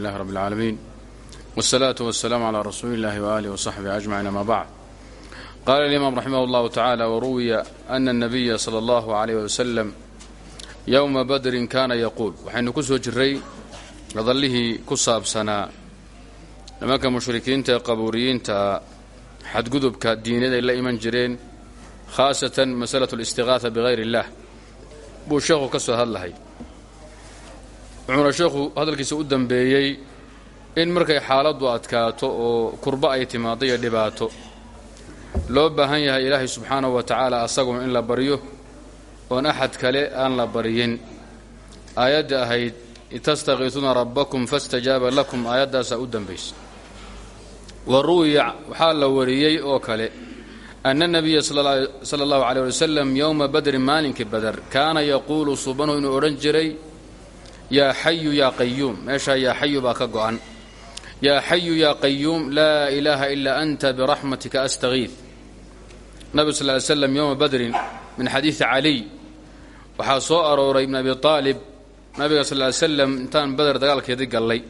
لله رب العالمين والصلاة والسلام على رسول الله وآله وصحبه أجمعين ما بعد قال الإمام رحمه الله تعالى وروي أن النبي صلى الله عليه وسلم يوم بدر كان يقول waxaynu ku soo jiray hadallihii ku saabsanaa nimanka mushrikiinta ee qabuuriyiinta xadgudubka diineed ay la iman jireen khaasatan masalaة الاstiغاaثa bغayr الlah buu sheekhu ka soo hadlahay wuxuuna sheekhu hadalkiisa u dambeeyey in markay xaaladdu adkaato oo kurbo ay timaado iyo dhibaato. Loo baahan yahay ilaahay subxaanahu wa tacaala asaguna in la baryo oon axad kale aan la baryin. Aayadda ahayd itastakiisuuna rabbakum fastajaaba lakum aayaddaasaa u dambaysa wa ruwiya waxaa la wariyey oo kale ana nabiya sala allahu caleyh wasalam yowma badrin maalinkii bader kaana yaquulu subanu inuu odhan jiray yaa xayu yaa qayuum meeshaa yaa xayu baa ka go'an. Yaa xayu yaa qayuum laa ilaaha ilaa anta biraxmatika astakiid nabi sal ly slam yowma badrin min xadiidi caliy waxaa soo arooray ibn abi aalib nabiga sal ly slam intaan bader dagaalkeedii gallay.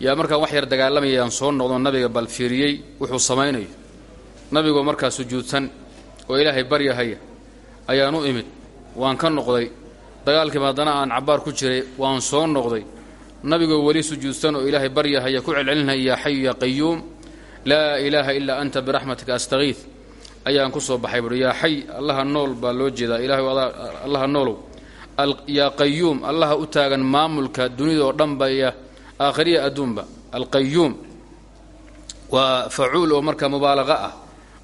Yaa markaan wax yar dagaalamayaan soo noqdo nabiga bal fiiriyey wuxuu samaynayo. Nabigoo markaa sujuudsan oo ilaahay baryahaya ayaan u imid. Waan ka noqday dagaalkiiba haddana aan cabbaar ku jiray waan soo noqday. Nabigoo weli sujuudsan oo ilaahay baryahaya ku celcelinaya yaa xayu yaa qayuum laa ilaaha ilaa anta biraxmatika astakiid ayaan ku soo baxay buui yaa xay allaha nool baa loo jeedaa. Ilahay allaha noolow. Yaa qayuum allaha u taagan maamulka dunida oo dhanba iyo aakhiriya adduunba. Alqayuum waa facuul oo marka mubaalaqa ah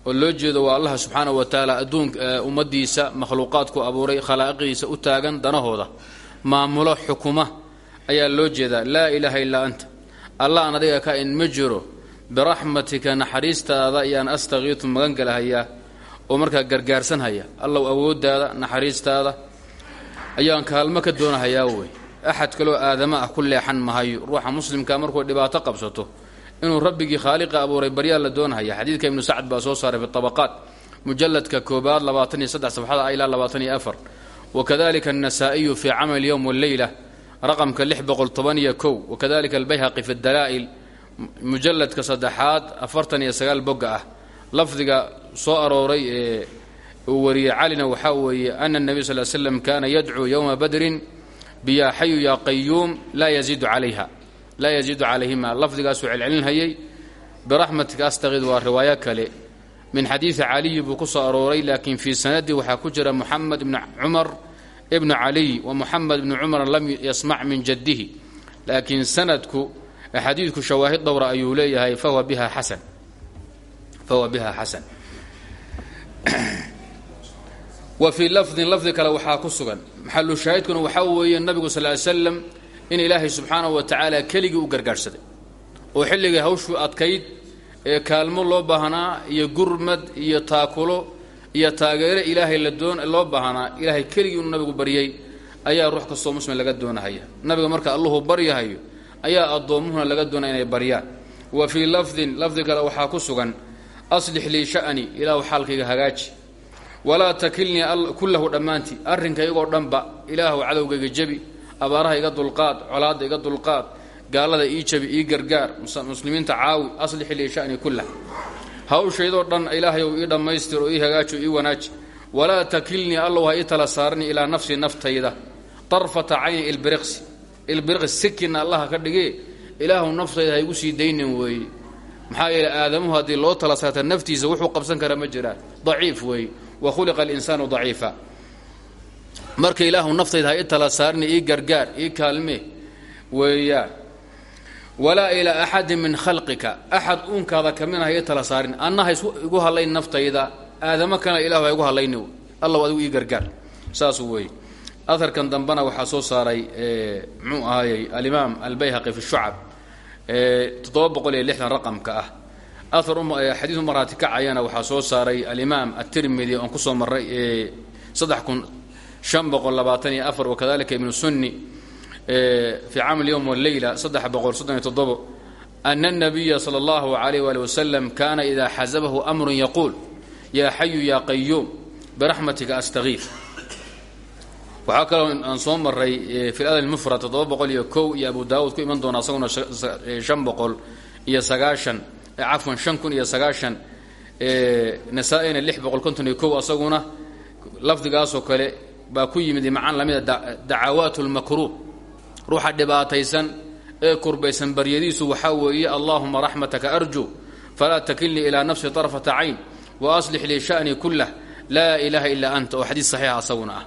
oo loo jeedo waa allah subxaanahu wa tacaala adduun ummaddiisa makhluuqaadku abuuray khalaa'iqdiisa u taagan danahooda. Maamulo xukuma ayaa loo jeedaa. Laa ilaaha illaa anta. Allah aan adiga ka in ma jiro. Biraxmatika naxariistaada ayaan magan galahayaa oo markaa gargaarsanhaya allow awooddaada naxariistaada ayaan kaalmo ka doonahayaa wey. Axad kaloo aadama ah ku leexan mahayo. Ruuxa muslimka markuu dhibaato qabsato inuu rabbigii khaaliqa abuuray baryaa la doonahaya. Xadiidka ibnu sacd baa soo saaray fi tabaqaat mujalladka koobaad labaatan iyo saddex safxada ilaa labaatan iyo afar wakadalika annasaa'iyu fii camal yowm walleyla raqamka lix boqol toban fi dalaa'il mujalladka saddexaad afartan iyo sagaal bogga ah. Lafdiga soo arooray ee uu wariyey calina waxaa weeye ana nebiy sal l slam kaana yadcuu yowma badrin biyaa xayu yaa qayuum laa yaziidu calayha laa yaziidu calayhima. Lafdigaasuu celcelinhayay. Biraxmatika astaqid waa riwaayo kale. Min xadiidi caliyi buu ku soo arooray laakiin fii sanadii waxaa ku jira muxamed ibni cumar ibnu caliy wa muxamed ibni cumar lam yasmac min jaddihi. Laakiin sanadku xadiidku shawaahid dhowra ayuu leeyahay fahuwa biha xasan. Fahuwa biha xasan. Wa fii lafdin lafdi kale waxaa ku sugan. Maxalu shaahidkuna waxaa weeye nabigu sal ly slam in ilaahay subxaanahu wa tacaala keligii u gargaarhsaday oo xilligii hawshuu adkayd ee kaalmo loo baahnaa iyo gurmad iyo taakulo iyo taageero ilaahay la doon loo baahnaa ilaahay keligii inuu nabigu baryay ayaa ruux kastoo muslim laga doonahaya nabiga marka alluhu baryahayo ayaa addoommuhuna laga doonaya inay baryaan. Wa fii lafdin lafdi kale waxaa ku sugan aslix lii sha'ni ilaahu xaalkayga hagaaji. Walaa takilnii kullahu dhammaantii arrinka iyagoo dhanba ilaahu cadowgayga jebi abaaraha iga dulqaad colaadda iga dulqaad gaalada ii jabi ii gargaar muslimiinta caawi aslix lii sha'ni kullah hawshaydoo dhan ilaahayow ii dhammaystir ii hagaaji oo ii wanaaji. Walaa takilnii allow ha ii tala saarni ilaa nafsi naftayda. Darfata cayni ilbiriqsi. Ilbiriqsi sikina allaha ka dhigee ilaahu naftayda ha igu sii daynin weeye maxaa yeele aadamuhu haddii loo tala saarta naftiisa wuxuu qabsan kara ma jiraan. Daciif weeye wa khuliqa alinsaanu daciifa marka ilaahu naftayda ha tala saarni ii gargaar ii kaalme weeyaan walaa ilaa axadin min khalqika. Axad uunkaada kamina ha ii tala saarin. Anna ha igu naftayda. Aadamo kana ilahu ha igu hadlayni. Allow adigu ii gargaar. Saasuu weeye aharkan dambena waxaa soo saaray muxuu ahaayey alimaam albayhaqi fi shucab toddoba boqol iyo lixdan raqamka ah. Ahar xadiis umaraati kacayana waxaa soo saaray alimaam atirmidi oon ku soo maray saddex kun shan boqol labaatan iyo afar wakadalika ibnu sunni fi camal yowm walleyla saddex boqol soddon iyo toddobo ana الnabiya salى اllahu عalayh wali wasalam kana ida xasabahu amru yaquul yaa xayu yaa qayuum biraxmatika astagiif waxaa kaloo aan soo maray fi adab mufrad toddoba boqol iyo kow iyo abu daawuud ku iman doona asaguna shan boqol iyo sagaashan cafwan shan kun iyo sagaashan nasaa-ina lix boqol konton iyo kow asaguna lafdigaasoo kale baa ku yimid macaan lamida dacawaat lmakruub ruuxa dhibaataysan ee kurbaysan baryadiisu waxaa weeye allaahuma raxmataka arju falaa takilnii ilaa nafsi طarfata cayn waaslix lii sha'nii kullah laa ilaaha ilaa anta. Oo xadiis saxiixa asaguna ah.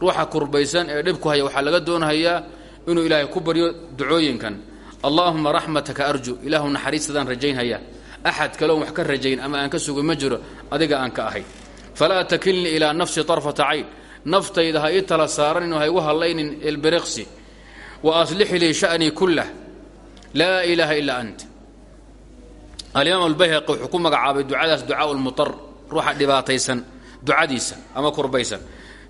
Ruuxa kurbaysan ee dhibku haya waxaa laga doonahayaa inuu ilaahay ku baryo ducooyinkan. Allaahuma raxmataka arju ilaahu naxariistadaan rajaynhaya axad kaleon wax ka rajayn ama aan ka sugin ma jiro adiga aan ka ahay. Falaa takilnii ilaa nafsi طarfata cayn naftayda ha ii tala saaranin oo ha igu hadlaynin ilbiriqsi wa aslix lii sha'nii kullah. Laa ilaaha ilaa anta alimaam albayhaqi wuxuu ku magacaabay ducadaas ducaa lmutar ruuxa dhibaataysan ducadiisa ama kurbaysan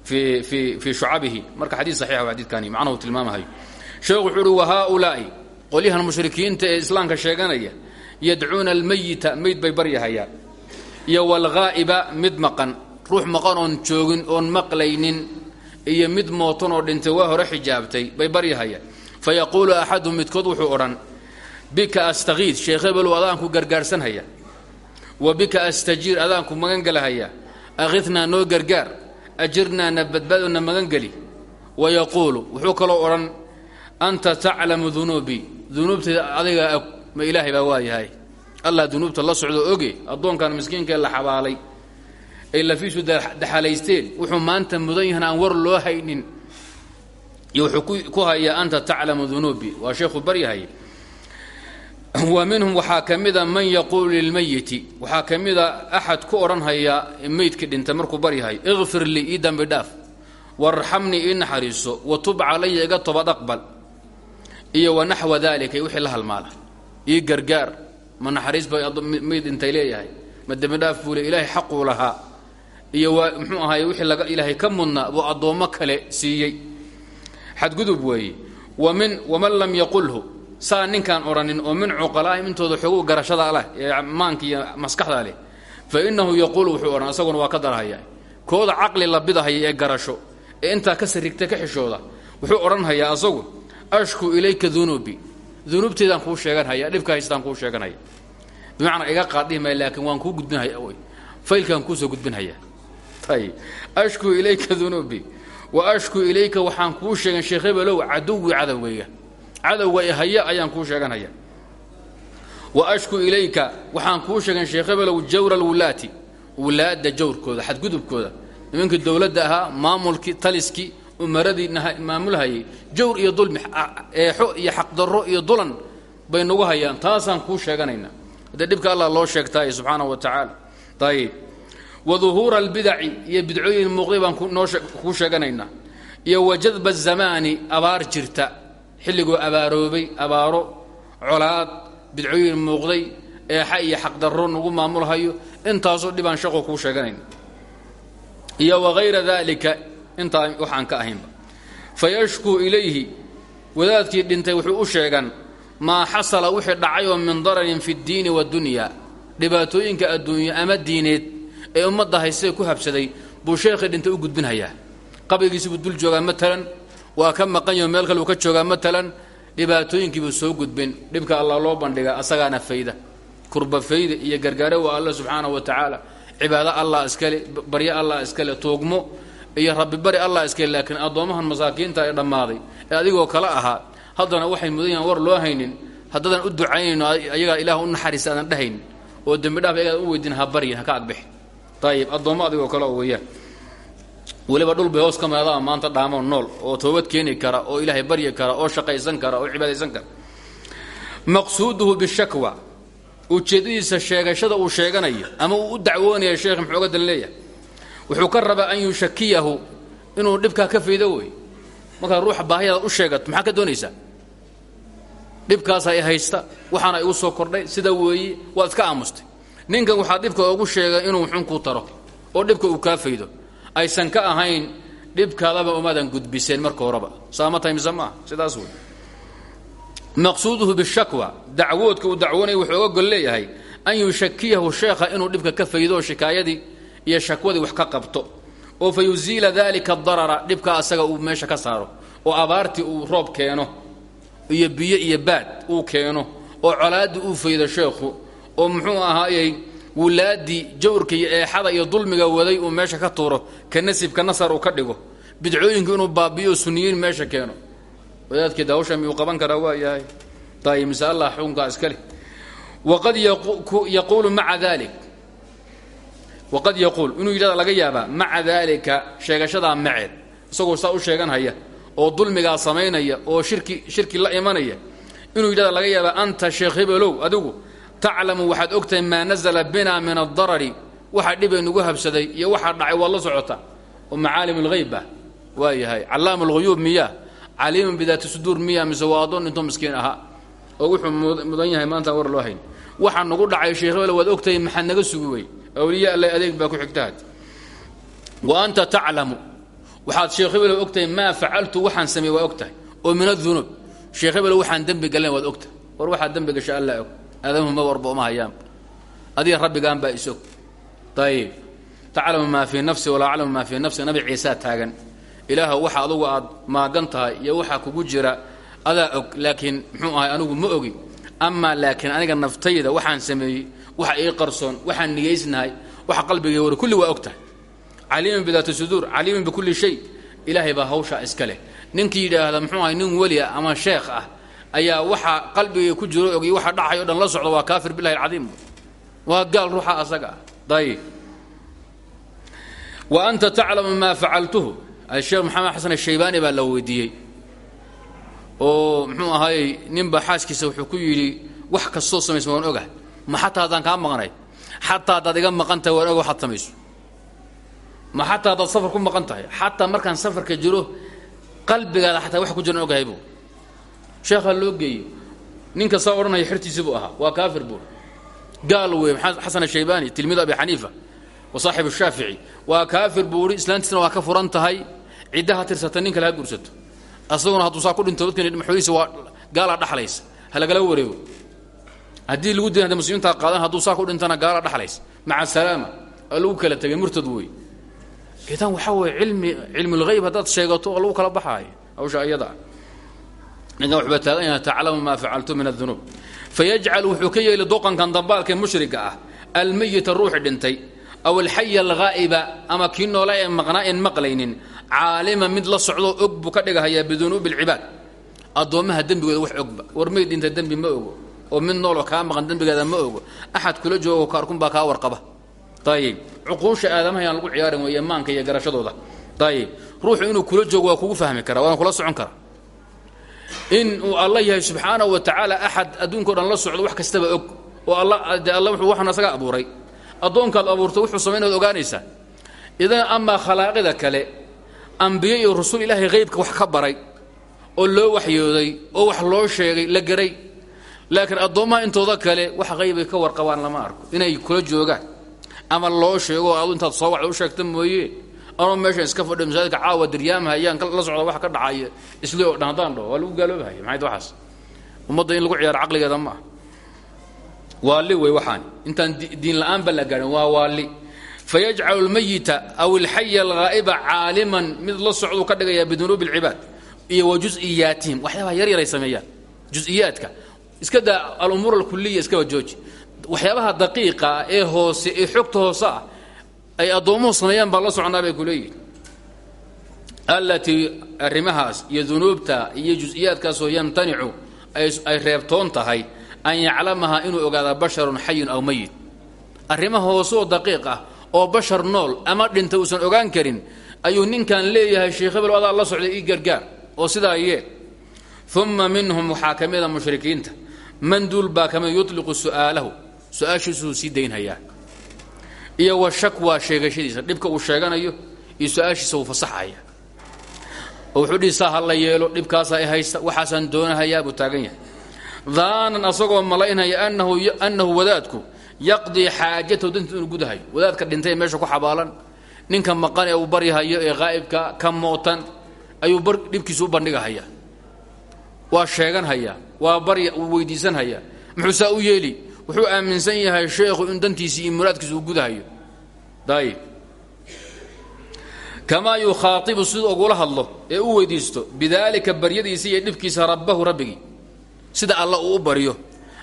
fii fii shucabihi. Marka xadiis saxiixa wa macnahu tilmaamahayo. Sheekhu wuxuu uhi wa haaulaa'i? Qolyahan mushrikiinta ee islaamka sheeganaya yadcuuna almayita meyd bay baryahayaan iyo walghaa'iba mid maqan ruux maqan oon joogin oon maqlaynin iyo mid mootan oo dhintay waa hore xijaabtay bay baryahayaan fa yaquulu axaduhum midkood wuxuu odhan bika astakiid sheekh hebelow adaanku gargaarsanhaya. Wa bika astajiir adaanku magangelahaya akhidnaa noo gargaar ajirnaa na badbaado na magangeli wa yaquulu wuxuu kaloo odhan anta taclamu dunuubii dunuubtayda adigaa og ma ilaahay baa waayahay. Allah dunuubta la socdo oge addoonkan miskiinkaee la xabaalay ay lafiisu daxalaysteen wuxuu maanta mudan yahan aan war loo haynin. Iyo wuxuu ku hayaa anta taclamu dunuubii waa sheekhu baryahay wa minhum waxaa ka man yaquulu lilmayiti waxaa ka mida axad ku odhanhaya meydkii dhintay markuu baryahay ikfir lii ii dambi dhaaf. Warxamnii ii naxariiso. Wa tub calaya iga tobad aqbal iyo wa naxwa dalika wixii la halmaala. Ii gargaar. Ma naxariis ba meyd dhintay leeyahay. Ma dembi dhaaf buu le ilaahay xaquu lahaa iyo waa ahaay wixii laga ilaahay ka mudnaa buu addoommo kale siiyey. Xadgudub weeye wa min waman lam yaqulhu. Saa ninkaan odhanin oo min cuqalaa'im intooda xogow garashada leh ee maanka iyo maskaxda leh fa innahu yaquulu wuxuu odhan isaguna waa ka darhaya kooda caqli la bidahaya ee garasho ee intaa ka sarigta ka xishooda wuxuu odhanhayaa asagu ashku ilayka dunuubi dunuubteedaan kuu sheeganhaya dhibka haystaan kuu sheeganhaya bimacnaa iga qaadhihi maya laakiin waan kuu gudbinhaya faylkaan kuusoo gudbinhaya ayib ashku ilayka dunuubi wa ashku ilayka waxaan kuu sheegan sheekh hebelow caduwi cadowgayga cadowga haya ayaan kuu sheeganhaya wa ashku ilayka waxaan kuu sheegan sheekh hebelow jawra alwulaati wulaadda jawrkooda xadgudubkooda. Nimankii dowladda ahaa maamulkii taliskii umaradii maamulhayay jawr iyo dulmi eexo iyo xaqdarro iyo dulan bay hayaan. Taasaan kuu sheeganayna. Haddee dhibka allah loo sheegtaaye subxaanahu wa tacaala. Ayib wa duhuura albidaci iyo bidcooyin muuqday baan kuu sheeganaynaa. Iyo wa jadba azamaani abaar jirta. Xilligoo abaaroobay abaaro colaad bidcooyin muuqday eexa iyo xaqdarro nagu maamulhayo intaasoo dhibaan shaqo kuu sheeganayna iyo wagayra dalika intaa waxaan ka ahaynba fayashkuu ilayhi wadaadkii dhintay wuxuu u sheegan maa xasala wixii dhacay oo min dararin fi ddiini wadunya dhibaatooyinka adduunyo ama diineed ee ummadda haystee ku habsaday buu sheekhii dhintay u gudbinhayaa. Qabrigiisi buu dul joogaa matalan waa ka maqan yaho meel kale uu ka joogaa matalan dhibaatooyinkiibuu soo gudbin. Dhibka allah loo bandhiga asagaana fayda. Kurba fayda iyo gargaare waa alla subxaanahu wa tacaala. Cibaado allah iskale baryo allah iskale tuugmo iyo rabbibari allah iskale laakiin addoommahan masaakiinta ee dhammaaday. Ee adigoo kale ahaa haddana waxay mudan war loo haynin haddaadan u ducaynayno ayagaa ilaah u naxariista aadan dhehaynin oo dembi dhaaf ayagaan u weydin ha baryin ha ka agbixi ayib addoommo adigoo kale oo weeyaan. Weliba dhul bay hoos ka meedaa maanta dhaamoo nool oo toobad keeni kara oo ilaahay baryi kara oo shaqaysan kara oo cibaadaysan kara. Maqsuuduhu bishakwa ujeeddadiisa sheegashada uu sheeganayo ama uu u dacwoonaya sheekh muxooga dan leeyahay. Wuxuu ka rabaa an yushakiyahu inuu dhibkaa ka faydo wey markaad ruuxa baahiyadaad u sheegato maxaa ka doonaysaa? Dhibkaasa i haysta waxaana igu soo kordhay sida weeye waad iska aamustay ninkan waxaa dhibka ugu sheegay inuu xun kuu taro oo dhibka uu kaa faydo. Aysan ka ahayn dhibkaadaba umaadan gudbiseen marka horeba. Saama tahay mise maaha sidaas wey maqsuuduhu bishakwa dacwoodka uu wuxuu oga gol an yushakiyahu sheekha inuu dhibka ka faydo shikaayadii iyo shakwadii wax ka qabto. Oo fa yuziila dalika darara dhibkaa asaga uu meesha ka saaro oo abaartii uu roob keeno iyo biyo iyo baad uu keeno oo colaaddii uu faydo sheekhu oo muxuu ahaayey wulaaddii jawrka iyo eexada iyo dulmiga waday uu meesha ka tuuro ka nasibka nasar uu ka dhigo. Bidcooyinku inuu baabiyo suniyiin meesha keeno. Wadaadkeeda hawsha miyuu qaban karaa waa yahay. Ayib mise allah xukunkaa iska leh. Waqad yaquulu maca dalik waqad yaquul inuu yidhahda laga yaabaa maca daalika sheegashadaa maceed. Isagoo saa u sheeganhaya oo dulmigaa samaynaya oo shirki shirki la imanaya. Inuu yidhahda laga yaabaa anta sheekh hebelow adigu taclamu waxaad ogtahay maa nazala bina min adarari waxa dhibay nugu habsaday iyo waxaa dhacay waad la socota. Oo macaalim alghayb ah yahay. Callaam alghuyuub miyaa caliimun bidaati suduur miya mise waa miskiin ahaa. Oo wuxuu mudan yahay maanta war loo hayn. Waxaa nagu dhacay sheekh waad ogtahay maxaad naga sugi awliya alle adeeg baa ku xigtaad wa anta taclamu. Waxaad sheekh hebel ogtahay maa facaltu waxaan sameey waa ogtahay. Oo min adunuub sheekh hebel waxaan dembi gallen waad ogtahay. War waxaad dembi gasha alla og aadamuhu ma warba uma hayaan adiga rabbigaan baa isog ayib taclamu maa fii nafsi walaa aclamu maa fii nafsi nabi ciisaa taagan ilaahw waxa adugu aad maagan tahay iyo waxaa kugu jira adaa og laakiin muxuu ahay anigu ma ogi amaa laakiin aniga naftayda waxaan sameeyey waxa ii qarsoon waxaan nigaysnahay waxa qalbigay war kulli waa og tahay caliimun bidaati suduur caliimun bikulli shay ilaahay baa hawshaa iska leh ninkii yidhaahda muxuu ahay nin weli ama sheekh ah ayaa waxa qalbigay ku jiro og iyo waxa dhacay o dhan la socda waa kaafir billahi alcadiim. Waa gaal ruuxa asaga. Ah ayib wa anta taclamu maa facaltuhu sheekh maxamed xasan ashaybaani baa la weydiiyey. Oo muxuu ahaayey ninba xaaskiisa wuxuu ku yidhi wax kastoo samaysa waan ogahay. Ma xataa haddaan kaa maqnay xataa haddaad iga maqan tahay waan oga waxaad samayso. Ma xataa haddaad safar ku maqan tahay? Xataa markaan safarka jiro qalbigaada xataa wax ku jiran ogahay buu sheekhaa loo geeyo ninka saa odhanaya xertiisii buu ahaa waa kaafir buu. Gaal wey xasan ashaybaani tilmiid abi xaniifa wa saaxib shaafici waa kaafir buu ihi islaantiisna waa ka furan tahay ciddaha tirsata nin kale ha guursato. Asaguna hadduu saa ku dhinto dadkan maxoodiisa waa gaalaa dhaxlaysa ha lagala wareego. Haddii lagu diin hada muslimiintaa qaadan hadduu saa ku dhintana gaalaa dhaxlaysa. Maca salaama oo lagu kala tegay murtad wey idan waxaa weeye cilmi cilmulghayb haddaad sheegato oo lagu kala baxaayo hawsha iyada ah ninkan wuxuuba taagan yahay taclamu maa facaltu min adunuub fayajcal wuxuu ka yeeli doqankan dambaalka mushriga ah almayita ruuxi dhintay aw alxaya alghaa'iba ama kii noola ee maqnaa en maqlaynin caalima mid la socdo og buu ka dhigahayaa bidunuubi alcibaad addoommaha dembigooda wax ogba. War dhinta dembi ma ogo oo mid nooloo kaa maqan dembigeeda ma ogo. Axad kula joogo kaarkun baa kaa warqaba. Ayib cuquusha aadamaha yaan lagu ciyaarin weeye maanka iyo garashadooda. Ayib ruuxu inuu kula joogo waa kugu fahmi karaa waana kula socon karaa in uu alla yahay subxaanahu wa tacaala axad adduunka o dhan la socdo wax kastaba og. Oo alla de alla wuxuu waxaan asaga abuuray. Addoonkaad abuurtay wuxuu samaynaad ogaanaysaa. Idan amaa khalaaqida kale ambiye iyo rasul ilaahay haybka wax ka baray oo loo waxyooday oo wax loo sheegay la garay. Laakiin addoommaha intooda kale wax haybay ka warqabaan lama arko. Inay kula joogaan. Ama loo sheego adu intaad soo wacda u sheegta mooye anoo meeshan iska fadhiyo masaajidka caawa diryaamaha ayaan la socda wax ka dhacaya isli oo dhan haddaan dhaho waa lagu gaaloobahaya maxayd waxaas? Ummadda in lagu ciyaaro caqligeeda ma ah waalli wey waxaan intaan diin la'aanba la gaadhin waa waalli fayajcalu lmayita aw alxaya alghaa'iba caaliman mid la socduu ka dhigayaa bidunuubi alcibaad iyo wa jusiyaatihim waxyaabaha yar yaray sameeyaan jusiyaadka iska daa alumuur alkuliya iskaba jooji waxyaabaha daqiiqa ee hoose ee xogta hoose ah ay addoommuhu sameeyaan baa la socnaa bay ku leeyihiin allatii arrimahaas iyo dunuubta iyo jusiyaadkaasoo yamtanicu ay reebtoon tahay an yaclamaha inuu ogaada basharun xayun aw mayit arrimaha hoose oo daqiiq ah oo bashar nool ama dhinta uusan ogaan karin ayuu ninkan leeyahay sheekh hebel adaa la socday ii gargaar oo sidaa yee uma minhum waxaa ka mida mushrikiinta man duul baa ka mida yutliqu su'aalahu su'aashiisuu sii daynhayaa iyo wa shakwaa sheegashadiisa. Dhibka uu sheeganayo iyo su'aashiisa uu fasaxaya wuxuu dhihi saa yeelo dhibkaasaa i haysta waxaasaan doonahayaa buu taagan yahay. Daanan asagoo malaynaya annahu wadaadku yaqdii xaajatahu dantiis inuu gudahayo. Wadaadka dhintay ee meesha ku xabaalan ninka maqan ee uu baryahayo ee qaa'ibka ka mootan ayuu dhibkiisu u bandhigahayaa. Waa sheeganhayaa waa barya weydiisanhayaa muxuu saa u yeeli wuxuu aaminsan yahay sheekhu in dantiisii iyo muraadkiisa uu gudahayo dayib kamaa yukhaaibu siduu ugula hadlo ee u weydiisto bidaalika baryadiisa iyo dhibkiisa rabbahu rabbigii sida alla uu u baryo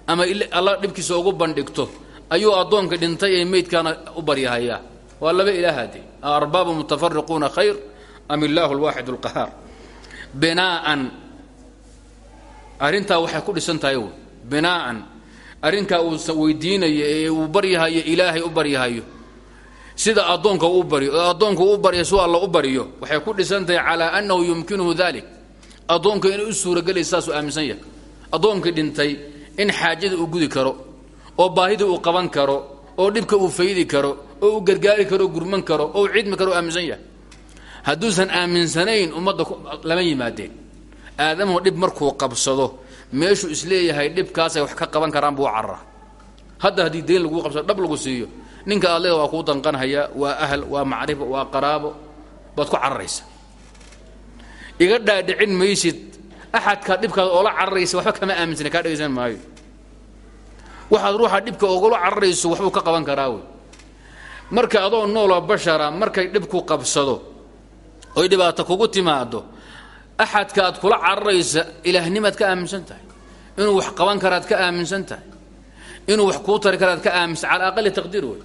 ama alla dhibkiisa ugu bandhigto ayuu addoonka dhintay ee meydkaana u baryahayaa. Waa laba ilaahade arbaabu mutafariquuna khayr am illaahu alwaaxid alqahaar. Binaa'an arrintaa waxay ku dhisan tahay binaa'an arrinkaa uu weydiinayo ee uu baryahayo ilaahay u baryahayo sida addoonka u baryo oo addoonku u barya suu alla u baryo waxay ku dhisan tahay calaa annahu yumkinuhu dalik addoonka inay u suuragelaysa saasuu aaminsan yahay. Addoonkii dhintay in xaajada uu gudi karo oo baahida uu qaban karo oo dhibka uu faydi karo oo uu gargaari karo gurman karo oo uu cidmi karo u aaminsan yahay. Hadduusan aaminsanayn ummadda lama yimaadeen. Aadamuhu dhib markuu qabsado meeshuu is leeyahay dhibkaasay wax ka qaban karaan buu carara hadda haddii dayn laguu qabsado dhab lagu siiyo. Ninka aad leeda waa kuu danqanhaya waa ahl waa macrifo waa qaraabo baad ku cararaysa. Iga dhaadhicin maysid. Axadkaa dhibkaada oola cararaysa waxba kama aaminsana kaa dhegaysan maayo. Waxaad ruuxa dhibka ogula cararayso waxbuu ka qaban karaa wey. Marka adoo nooloo bashara markay dhibku qabsado oy dhibaato kugu timaado axadka aad kula cararaysa ilaahnimaad ka aaminsan tahay inuu wax qaban karaad ka aaminsan tahay. Wax kuu tari karaad ka aaminsan cala aqali taqdiir wey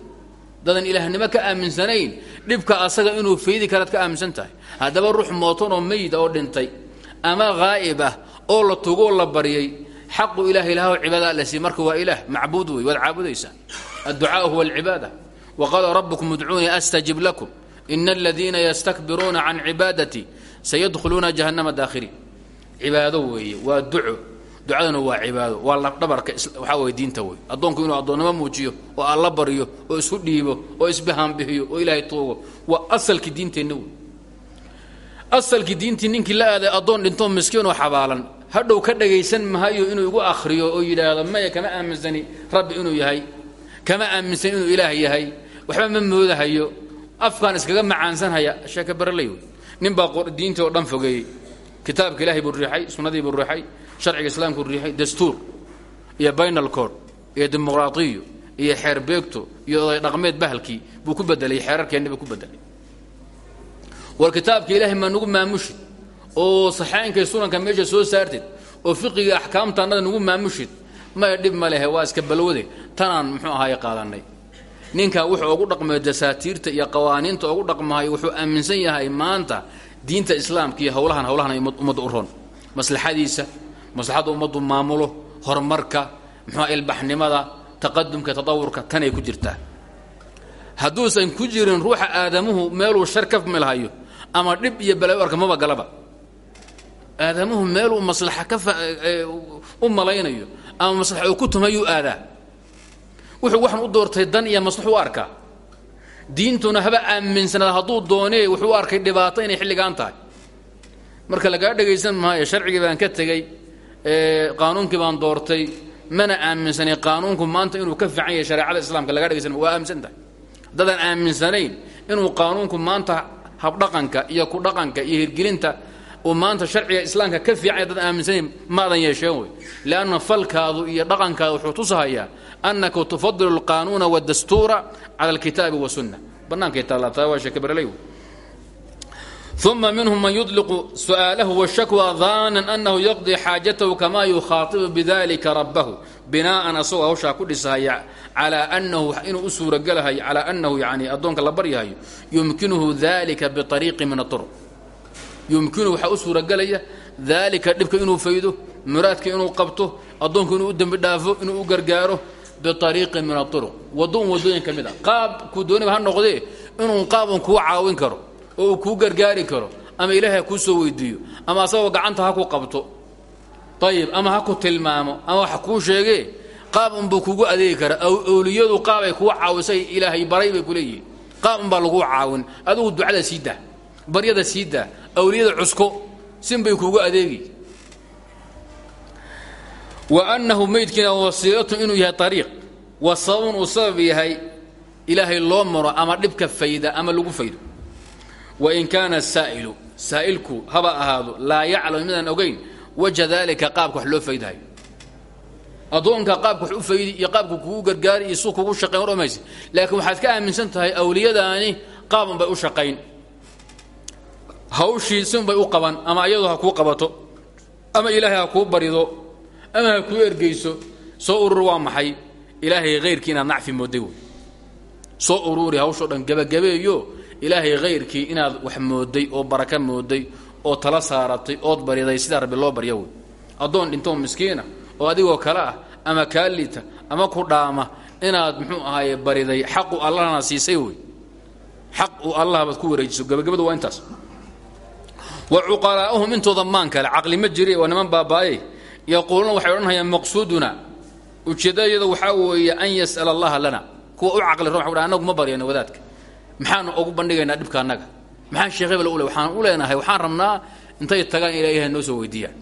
dadan ilaahnimo ka aaminsanayn dhibka asaga inuu faydi karaad ka aaminsan tahay. Ruux mootan oo meyda oo dhintay ama haa'ib ah oo la tugoo la baryay xaqu ilaah ilaah cibaada la siiy marka waa ilaah macbuud wey waad caabudaysaa adducaau huwa alcibaada. Wa qaala rabbukum udcuunii astajib lakum. Ina aladiina yastakbiruuna can cibaadatii sayadkhuluuna jahannama ducaduna waa cibaado waa lafdhabarka waxaa wey diinta wey addoonku inuu addoonnimo muujiyo oo alla baryo oo isku dhiibo oo isbahaanbixiyo oo ilaahay tuugo waa asalkii diinteenna wey asalkii diintii ninkii la aaday addoon dhintoo miskiinoo xabaalan hadhow ka dhagaysan mahayo inuu igu akhriyo oo yidhaahdo maya kama aaminsani rabbi inuu yahay. Kama aaminsani inuu ilaah yahay. Waxba ma moodahayo. Afkaan iskaga macaansanhaya sheeke baraley wey nin baa diintii oo dhan fogeeyey kitaabka ilaahay buu riixay sunnadii buu riixay sharciga islaamkuu riixay dastuur iyo baynal code iyo dimuqraatiyo iyo xeer beegto iyo oday dhaqmeed bahalkii buu ku bedelay xeerarkeenni buu ku bedelay war kitaabka ilaahay maa nugu maamushid? Oo saxaa'inkay sunanka meesha soo saartid oo fiqiga axkaamta annada nugu maamushid? Maya dhib ma lehe waa iska balwade. Tanaan muxuu ahaaye qaadanay. Ninkan wuxuu ugu dhaqmayo dasaatiirta iyo qawaaniinta ugu dhaqmahayo wuxuu aaminsan yahay maanta diinta islaamka iyo howlahan howlahan ummadda u ron maslaxadiisa maslaxadda ummaddu maamulo horumarka muxua ilbaxnimada taqadumka tadawurka tanay ku jirtaa. Hadduusan ku jirin ruuxa aadamuhu meeluu shar ka milhayo ama dhib iyo balaayo arka maba galaba. Aadamuhu meeluu maslaxa ka u malaynayo ama maslaxa uu ku tumayuu aadaa. Wuxuu waxaan u doortay dan iyo maslax u arkaa diintuna haba aaminsanaad. Hadduu doonee wuxuu u arkay dhibaato inay xilligaan tahay. Marka lagaa dhagaysan maayo sharcigii baan ka tegey qaanuunkii baan doortay mana aaminsanay qaanuunku maanta inuu ka fiican yahay shareecada islaamka lagaa dhagaysan waa aaminsan tahay. Haddadaan aaminsanayn inuu qaanuunku maanta habdhaqanka iyo ku dhaqanka iyo hirgelinta uu maanta sharciga islaamka ka fiican haddaan aaminsanayn maadan yeesheen wey lianna falkaadu iyo dhaqankaadu wuxuu tusahayaa annaka tufadilu alqaanuuna wadastuura cala alkitaabi wasunna bannaankay taallaataa waa sheekabaraley uma minhum man yudliqu su'aalahu washakwa daanan annahu yaqdii xaajatahu kamaa yukhaatibu bidalika rabbahu. Binaa'an asagoo hawshaa ku dhisahaya annahu inuu u suuragelahayo calaa annahu yani addoonka la baryahayo yumkinuhu dalika biariiqi min aruq yumkinuhu waxaa u suuragelaya daalika dhibka inuu faydo muraadka inuu qabto addoonku inuu u dembi dhaafo inuu u gargaaro biariiqin min aruq waddo un waddooyin ka mid a qaab kuu dooniba ha noqdee inuu qaabun kuu caawin karo oo uu gargaari karo ama ilaahay ha kuu soo weydiiyo ama asagoo gacanta ha ku qabto. Ayib ama ha ku tilmaamo ama wax kuu sheegee qaab unbuu kugu adeegi kara awliyadu qaab ay kuu caawisay ilaahay baray bay ku leeyihiin. Qaab unbaa laguu caawin. Adigu ducada sii baryada sii awliyada cusko sinbay kuugu adeegi. Wa annahu meydkiina wasiilatu inuu yahay ariiq wa sababun uu sabab yahay ilaahay loo maro ama dhibka fayda ama lagu faydo. Wain kaana saa'ilu saa'ilku haba ahaado laa yaclamu midaan ogayn wajha daalika qaabka wax loo faydhayo addoonka qaabka wax u faydi iyo qaabka kugu gargaari iyo suu kugu shaqayn war omaysa laakiin waxaad ka aaminsan tahay awliyadaani qaaban bay u shaqayn hawshii sinbay u qaban ama iyadu ha kuu qabato ama ilaahay ha kuu barido ama ha kuu ergeyso soo urur waa maxay? Ilaahay hayrkii inaad nacfi mooday wey. Soo uruuri hawshoo dhan gebagabeeyo ilaahay hayrkii inaad wax mooday oo baraka mooday oo tala saaratay ood bariday sidaa rabbi loo barya wey. Addoon dhintoo miskiina oo adigoo kale ah ama kaa liita ama ku dhaama inaad muxuu ahaaye bariday xaqu allahna siisay wey. Xaq uu allah baad ku wareejiso gabagabadu waa intaas wa cuqalaa'uhum intooda maan kale caqli ma jire waa niman baabaaye yaquuluuna waxay odhanhayaan maqsuuduna ujeeddayada waxaa weeye an yas'ala allaha lana. Kuwa u caqli ron wa anagu ma baryayno wadaadka. Maxaanu ugu bandhigaynaa dhibka annaga. Maxaan sheekh hebel ule waxaan u leenahay waxaan rabnaa intay tagaan ila ilahay noo soo weydiiyaan.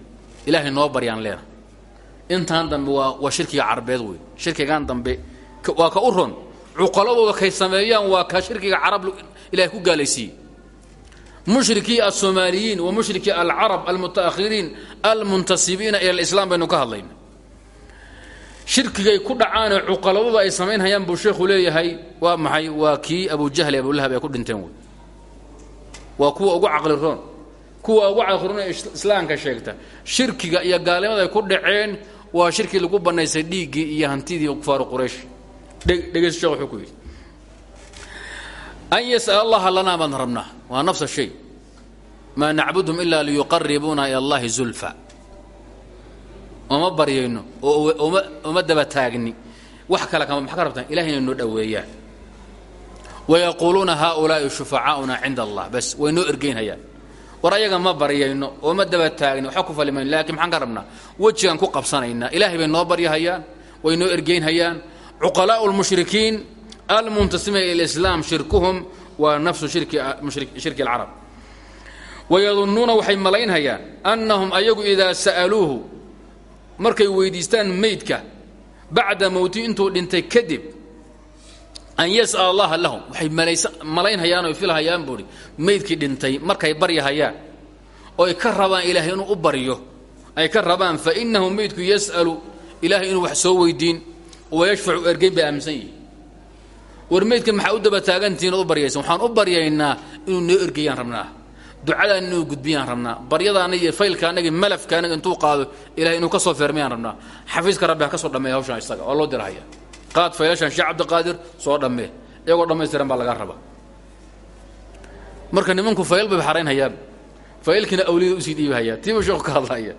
Ilaahay noo baryaan leenahay intaan dambe waa waa shirkiga carbeed wey shirkigan kay sameeyaan waa ka shirkiga carab ilahay ku gaalaysiiyey mushrikii alsoomaaliyiin wa mushrikii alcarab almutaakhiriin almuntasibiina ila alislaam baynu ka hadlayna. Shirkigay ku dhacaanee cuqaladooda ay samaynhayaan buu sheekhu leeyahay waa maxay? Waa kii abujahli abulahab ay ku dhinteen wey waa kuwa ugu caqli roon kuwa ugu caqli roon ee islaamka sheegta. Shirkiga iyo gaalnimada ay ku dhaceen waa shirkii lagu bannaysay dhiiggii iyo hantidii kufaaru quraysh. Dhegeyso sheekh ku yidhi an yas'al allaha lanaa baan rabnaa waa nafsa shay maa nacbudhum ilaa liyuqaribuuna ila allahi zulfa oma baryayno oo oma daba taagni wax kale kama maxaa ka ilahay inay noo dhoweeyaan wayaquuluuna haaulaa'i shufacaauna cinda allah bas way noo ergeynhayaan war ma baryayno oo ma daba taagni waxba ku falimayno laakiin maxaan ka rabnaa ku qabsanaynaa ilaahay bay noo baryahayaan way noo ergeynhayaan cuqalaa'u lmushrikiin almuntasimiina ila lislaam shirkuhum waa nafsu shirki alcarab wayadunnuuna waxay malaynhayaan annahum ayagu idaa sa'aluuhu markay weydiistaan meydka bacda mowti intuu dhintay kadib an yas'al allaha lahum waxay malaynhayaan oy filhayaan buuhi meydkii dhintay markay baryahayaan oy ka rabaan ilaahay inuu u baryo ay ka rabaan fa innahu meydku yas'alu ilaahay inuu wax soo weydiin wayashfacu ergeyn bay aaminsan yihiin war meydkan maxaa u daba taagantihiin ood u baryaysan? Waxaan u baryaynaa inuu noo ergeyaan rabnaa. Ducadaan inuu gudbiyaan rabnaa. Baryadaana iyo faylka anagi malafka anaga intuu qaado ilahay inuu ka soo feermayaan rabnaa. Xafiiska rabbi ha ka soo dhammeeya hawshan isaga oo loo dirahaya. Qaad faylashan sheekh cabdiqaadir soo dhammee. Iyagoo dhammaystiran baa laga rabaa. Marka nimanku fayl bay xaraynhayaan faylkiina awliyada u sii dhiibahaya tiibuu sheeku ka hadlaya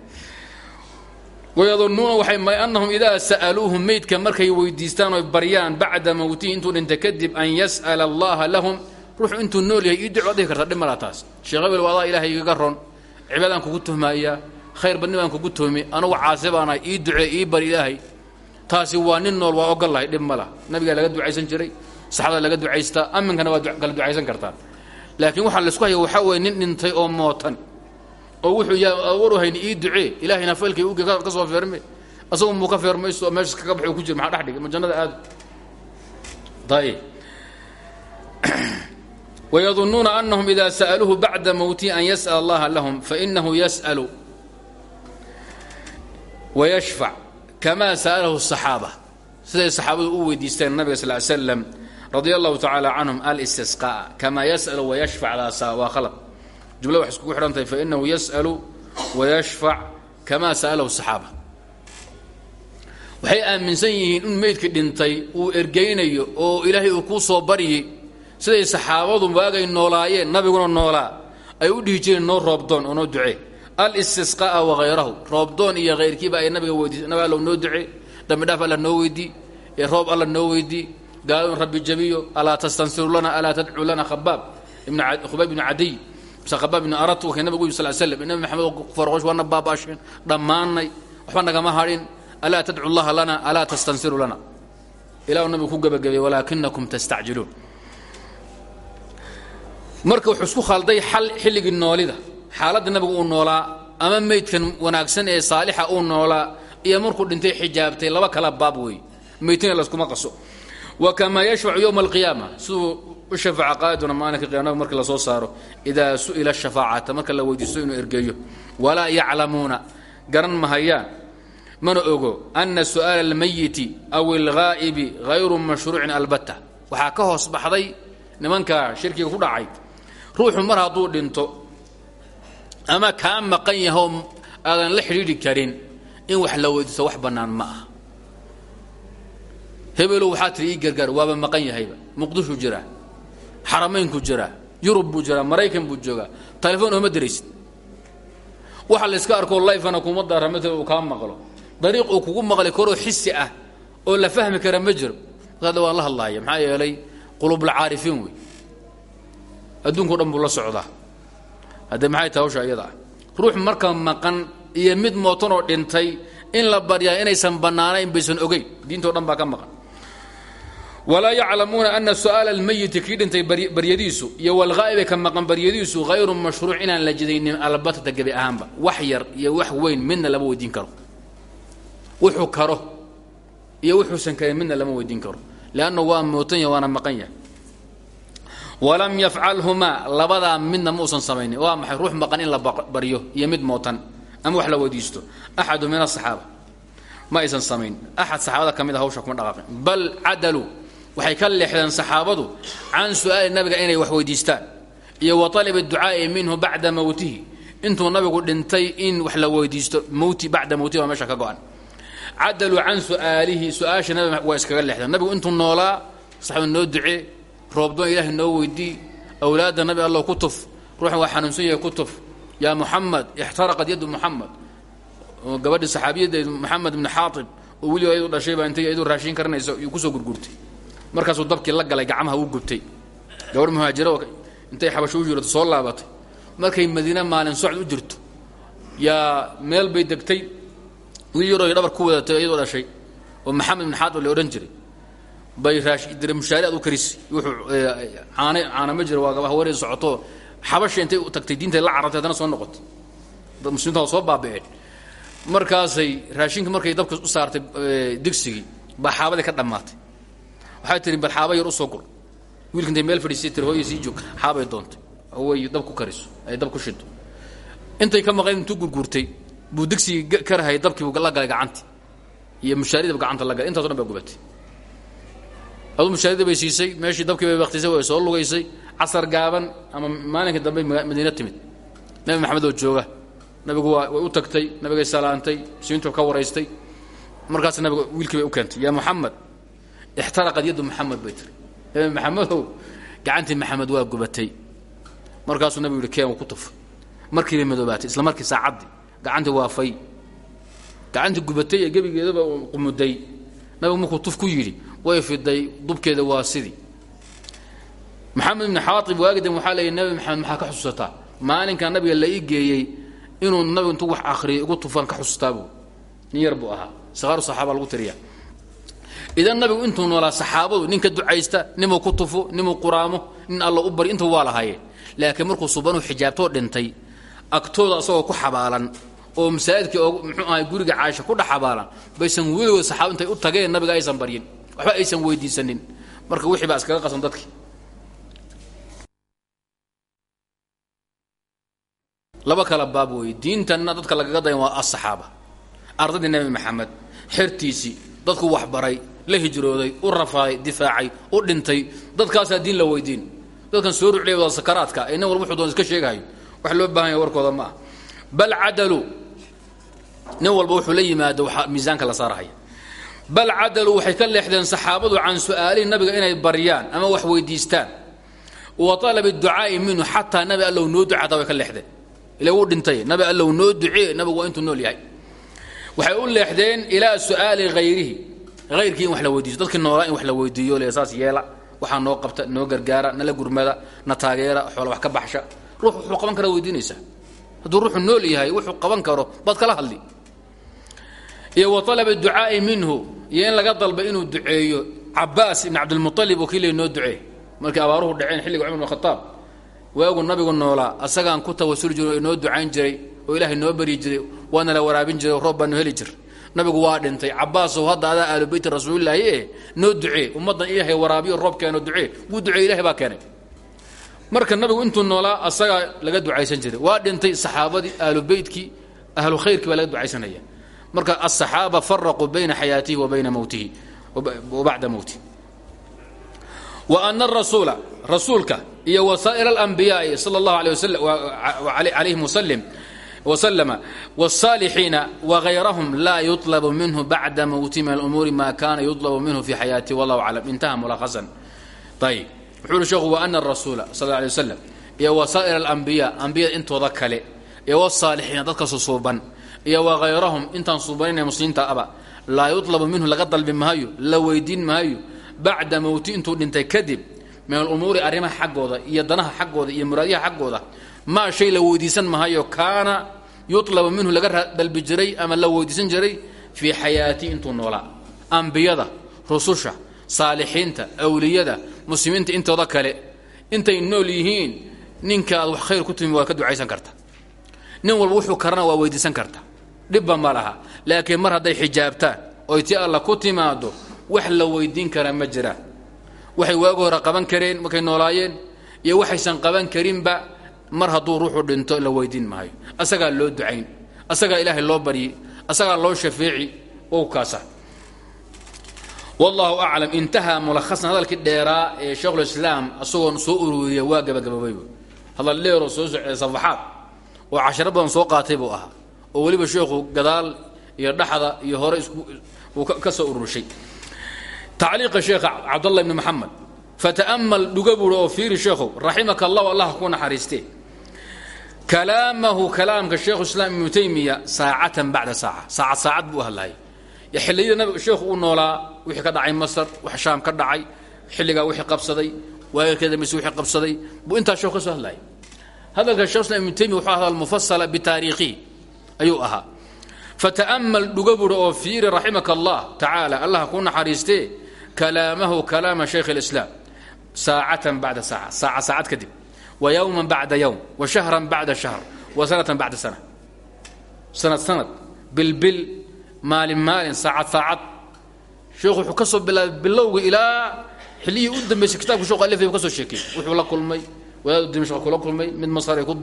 wayadunnuuna waxay may annahum idaa sa'aluuhum meydka markay weydiistaan oy baryaan bacda mowtihi intuu dhinta kadib an yas'ala allaha lahum ruuxu intuu nool yahay ii duco dhihi karta dhib malaa taas sheekh hebel waadaa ilaahay igaga ron cibaadaan kugu tuhmaaya khayr badni baan kugu tuhmi anugu caasi baanahay ii ducee ii bari ilaahay taasi waa nin nool waa ogol lahay dhib ma lah nabigaa laga ducaysan jiray saxaabada laga ducaystaa aminkana waa kala ducaysan oo mootan oo wuxuu yahay awaru hayni ii ducee ilaahayna faylkay uge ka soo feerme asagu muu ka feermaysto oo meeshas kaga baxo ku jira maxaa dhex ma jannada aado ayib wayadunnuuna anahum idaa sa'aluuhu bacda mowtii an yas'al allaha lahum fainahu yas'alu wayashfac kamaa sa'alahu asaxaaba siday saxaabadu u weydiisteen nabiga sal l slam radia allahu tacaala canhum alistisqaa'a kamaa yas'alu wayashfac daasaa waa khalad jumlada waxay iskugu xidhan tahay fainahu yas'alu wayashfac kamaa sa'alahu saxaaba. Waxay aaminsan yihiin in meydkii dhintay uu ergaynayo oo ilaahay uu kuu soo baryi siday saxaabadu waagay noolaayeen nabiguna noolaa ay u dhihi jireen noo roobdoon oo noo ducee. Alistisqaa'a wahayrahu roobdoon iyo hayrkiiba ay nabiga weydiisa nabi allow noo ducee dambidhaaf alla noo weydi ee roob alla noo weydi gaaladu rabbi jabiyo alaa tastansiru lana alaa tadcuu lana khabaab. Ibn khubayb ibnu cadiy ibnu arat wakay nabigu yiri sal slam nabi maxamed farqosh waana baabaasheen dhammaanay waxba nagama hadhin alaa tadcu llaha lana alaa tastansiru lana. Ilahu nabigu ku gebagabay walaakinakum tastacjiluun marka wuxuu isku khalday xal xilligii noolida. Xaaladda nabigu uu noolaa ama meydkan wanaagsan ee saalixa uu noolaa iyo markuu dhintay xijaabtay laba kala baab wey meydtina laskuma qaso. Wa kamaa yashfacu yowma alqiyaama siduu u shafaaca qaaduna maalinka qiyamada markii la soo saaro idaa su'ila shafaacata marka la weydiisto inuu ergeeyo. Walaa yaclamuuna garan mahayaan mana ogo ana su'aala almayiti aw alghaa'ibi hayru mashruucin albatta. Waxaa ka hoos baxday nimanka shirkiga ku dhacay. Ruuxu mar hadduu dhinto ama kaa maqan yahoo aadan la xidhiidhi karin in wax la weydiisto wax bannaan ma aha. Hebelow waxaa tiri waaba maqan yahayba muqdishuu jiraa xaramaynku jiraa yurub buu jiraa maraykan buu joogaa. Telefoon ooma diraysid waxa la yska arkoo layfana kuma daaramata uu kaa maqlo. Dariiq uu kugu maqli karoo xisi ah oo la fahmi kara ma jiro. Markaad waan la hadlaaya maxaa yeelay qulubulcaarifiin wey. Adduunko dhan buu la socdaa. Haddee maxay tahay hawsha ah? Ruux marka maqan iyo mid mootanoo dhintay in la baryaa inaysan bannaanayn baysan ogeyn diintao dhan ka maqan walaa yaclamuuna ana su'aala almayiti kii dhintay baryadiisu iyo walghaa'ibe ka maqan baryadiisu hayru mashruuc inaan la jidaynin albatata gebi ahaanba wax yar iyo wax weyn midna lama weydiin karo. Wuxuu karo iyo wuxuusan karin midna lama weydiin karo leanna waa mootan yahay waana maqan yahay. Walam yafcalhumaa labadaa midna ma uusan samaynin waa maxay ruux maqan in la baryo iyo mid mootan ama wax la weydiisto? Axadu min asaxaaba a hawsha waxay ka leexdeen saxaabadu can su'aali nabiga inay wax weydiistaan iyo wa alibi ducaa'i minhu bacda mowtihi intuu nabigu dhintay in wax la weydiisto mowti bacda mowtihi waa meesha go-an cadaluu can su'aalihi su'aasha nabiga waa iskaga leexdeen. Nabigu intuu noolaa saxaabada noo ducee roobdoon ilaahay noo weydii awlaadda nabi allow ku tuf ruuxan waa xanuunsan yahay ku tuf. Yaa muxamed ixtaraqat yaddu muxamed oo gabadhii saxaabiyaddeed maxamed ibni xaatib oo weliba iyadu dhashay baa intay iyadu raashin karanayso yuu ku soo gurgurtay markaasuu dabkii la galay gacmaha uu gubtay. Gabadh muhaajiro intay xabasho u yirato soo laabatay. Markay madiine maalin socd u jirto yaa meel bay degtay. Wiil yaroo dhabar ku wadatay iyadoo dhashay. Oo maxamed ibni xaatib la odhan jiray. Bay mushaari ad u karisi. Wuxuu caana caana ma jiro waa gaba haweeney socoto. Xabasha intay u tagtay diintay la carartay haddana soo noqotay. Muslimiinta waa soo baaba'een. Markaasay raashinka markay dabka u saartay digsigii baa xaabadii ka dhammaatay waxay tihi bal xaaba yar u soo gur wiilka intay meel fadhiisay tiri hooyo sii joog. Xaabay doontay. Way dab ku kariso ay dab ku shido intay ka maqleen intuu gurgurtay buu digsigii ka rahayay dabkii buu la galay gacantii. Iyo mushaaridiba gacanta la galay. Intaso dhan baa gubatay. Aduu mushaarida bay siisay meeshii dabkii bay baktisay way soo lugaysay. Casar gaaban ama maalinka dambe madiina timid. Nabi maxamed oo jooga. Nabigu waa way u tagtay nabigay salaantay muslimiintu ka waraystay. Markaas nabiga wiilkii bay u keentay yaa muxamed ixtaraqad yaddu maxamed bay tiri nabi maxamedow gacantii maxamed waa gubatay markaasuu nabigu yihi keen ku tufay markiibay madoobaatay isla markii saacaddii gacantii waa fay gacantii gubatay ee gebigeedaba qumuday nabigu markuu tuf ku yidhi way fiday dubkeeda waa sidii maxamed ibni xaaib waagidam waxaa leeyay nabi maxamed maxaa ka xusuusataa maalinkaa nabiga la ii geeyey inuu nabigu intuu wax akhriyay igu tufaan ka xusuustaabu nin yar buu ahaa sakaaru saxaaba lagu tiriya idan nabigu intuu noolaa saxaabadu ninka ducaysta nimuu ku tufo nimuu quraamo nin alla u bari intuu waa lahaayeen laakiin markuu subanuu xijaabtoo dhintay agtooda asagoo ku xabaalan oo masaajidkii muxuu ahay guriga caaisha ku dhex xabaalan baysan weligood saxaaba intay u tageen nabiga aysan baryin. Waxba aysan weydiisanin. Marka wixii baa iskaga qasan dadki laba kala baab weeye. Diintanna dadka lagaga dayan waa asaxaaba ardaydii nebi maxamed xertiisii dadku waxbaray la hijrooday u rafaaday difaacay u dhintay. Dadkaasaa diin la weydiin dadkan soo ruclay waa sakaraadka nin walba wuxuu doon iska sheegahayo wax loo baahan yahay warkooda ma bal cadaluu nin walba wuxuu la yimaado miisaanka la saarahaya. Bal cadaluu waxay ka leexdeen saxaabadu can su'aalihi nabiga inay baryaan ama wax weydiistaan. Wa alabi ducaa'i minhu xataa nabi allow noo duce hataa way ka leexdeen. Ila wuu dhintay nabi allow noo ducee nabigu waa nool yahay. Waxay u leexdeen ilaa su'aali hayrihi hayrkii in wax la weydiiso dadkii noolaa in wax la weydiiyo le saas yeela waxaa noo qabta noo gargaara nala gurmada na taageera xoola wax ka baxsha. Ruux wuxuu qaban kara weydiinaysaa hadduu ruuxu nool yahay wuxuu qaban karo baad kala hadli. Iyo wa alabi ducaa'i minhu iyo in laga dalba inuu duceeyo cabaas ibn cabdilmualib oo kii le noo ducee. Markii abaaruhu dhaceen xilliga cumar bn khataab waagu nabigu noolaa asagaan ku tawasuli jiro inoo ducayn jiray oo ilaahay noo baryi jiray waana la waraabin jiray roob baanu heli jir nabigu waa dhintay cabaasow hadda adaa aalu beyti rasuulilaahi e noo ducee ummaddan ilaahay waraabiyo roobkeeno ducee wuu duceey ilahay baa keenay. Marka nabigu intuu noolaa asagaa laga ducaysan jiray. Waa dhintay saxaabadii aalu beytkii ahlu khayrkii baa ducaysanaya. Marka aلصaxaaba faraquu bayna xayaatihi wa bayna mowtihi wa bacda mowtihi wa ana rasuula rasuulka iyo wasaa'ir alambiyaai sala allahu alayhim wasalim وسلم والصالحين وغيرهم لا يطلب منه بعد موت من الأمور ما كان يطلب منه في حياته والله أعلم انتهى ملخصا طيب وxuu شheekhu وأن الرسول صلى الله عليه وسلم iyo وسائر الأنبياء أنبiyada intooda kale iyo والصاaلحيiن dadka susuuban iyo وغayrahم intaan suubanayna muslimiinta aba laa يطلب minhu laga dalbi maayo la weydiin maayo baعda mowti intuu dhintay kadib min الأmuuri arrimaha xaggooda iyo danaha xaggooda iyo muraadyaha xaggooda maa shay la weydiisan mahayo kaana yulabu minhu laga dalbi jiray ama la weydiisan jiray fii xayaatii intuu noolaa. Ambiyada rususha saalixiinta awliyada muslimiinta intooda kale intay nool yihiin ninka aad wax khayr ku timi waad ka ducaysan karta. Nin walba wuxuu karana waa weydiisan karta. Dhibba ma laha. Laakiin mar hadday xijaabtaan oy ti alla ku timaado wax la weydiin karaa ma jiraan waxay waagi hore qaban kareen markay noolaayeen iyo waxaysan qaban karinba mar hadduu ruuxu dhinto la weydiin maayo. Asagaa loo ducayn. Asagaa ilaahay loo baryi. Asagaa loo shafeeci. O kaasa wallahu aclam. Intahaa mulakhasan hadalkii dheeraa ee sheikhulislaam asagoo soo ururiya waa gabagaboobay hadal dheeroo soo socday safaxaad oo casharo badan soo qaatay buu ahaa. Oo weliba sheekhu gadaal iyo dhaxda iyo hore uu ka soo ururshay. Tacliiqa sheekha cabdallah ibni maxamed fata'amal dhuga buuri oo fiiri sheekhow raximaka allahu allah ku naxariistee kalaamahu kalaamka sheekhu islaam ibnu taymiya saacatan bacda saaca. Saacad saacad buu hadlahaya xilliyada nabiga sheekhu uu noolaa wixii ka dhacay masar wax shaam ka dhacay xilligaa wixii qabsaday waagarkeeda mise wixii qabsaday buu intaa sheekhu ka soo hadlaya hadalka shekhu islam ibnu taymiya wuxuu hadal mufasala bitaariikhihi ayuu ahaa. Fata'amal dhuga buuri oo fiiri raximaka allah tacaala allah ku naxariistee kalaamahu kalaama shaykh اlislaam saacatan bacda saaca. Saaca saacad kadib وyوما baعda yوم وشhهرا baعda شhهر وسنة baعda سنة sanad sanad bilbil maalin maalin saacad saacad sheekhu wuxuu ka soo bilaabay bilowga ilaa xillihii u dambaysay kitabku shekhu alif ka soo sheekey wuxuu la kulmay wadaadu dimashq kula kulmay mid masar ay ku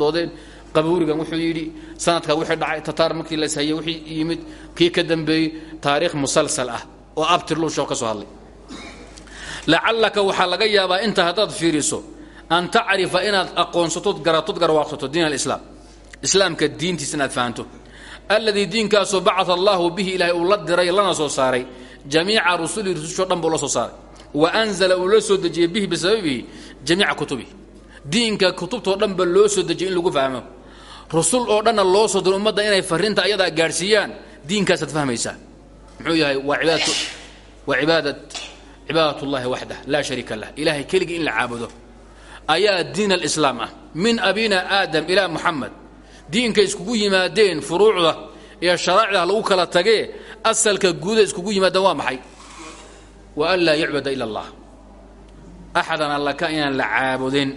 doodeen qabuurigan wuxuu yidhi sanadka wixii dhacay tataar markii la ishayay wixii yimid kii ka dambeeyey taariikh musalsal ah oo abtirluu sheekhu ka soo hadlay lacallaka waxaa laga yaabaa inta haddaad fiiriso an tacrifa inaad aqoonsatood garatod garwaaqsato diin alislaam. Islaamka diintiisa inaad fahanto. Alladii diinkaasoo bacaa allahu bihi ilaahay uu la diray lana soo saaray. Jamiica rusuli rusushoo dhan buu la soo saaray. Wa anzala uu la soo dejiyey bihi bisababihi jamiica kutubihi. Diinka kutubtoo dhanba loo soo dejiyey in lagu fahmo. Rusul oo dhanna loo soo diro ummadda inay farrinta ayadaa gaadhsiiyaan diinkaasaad fahmaysaa. Muxuu yahay waa ibaadatu waa ibaadat cibaadat ullahi waxdah laa shariika lah. Ilaahay keligii in la caabudo ayaa diin alislaam ah. Min abina aadam ilaa muxamed diinka iskugu yimaadeen furuucda iyo sharaacda lagu kala tagee asalka guuda iskugu yimaadeen waa maxay? Wa an laa yucbada ila allah. Axadan allaka inaan la caabudin.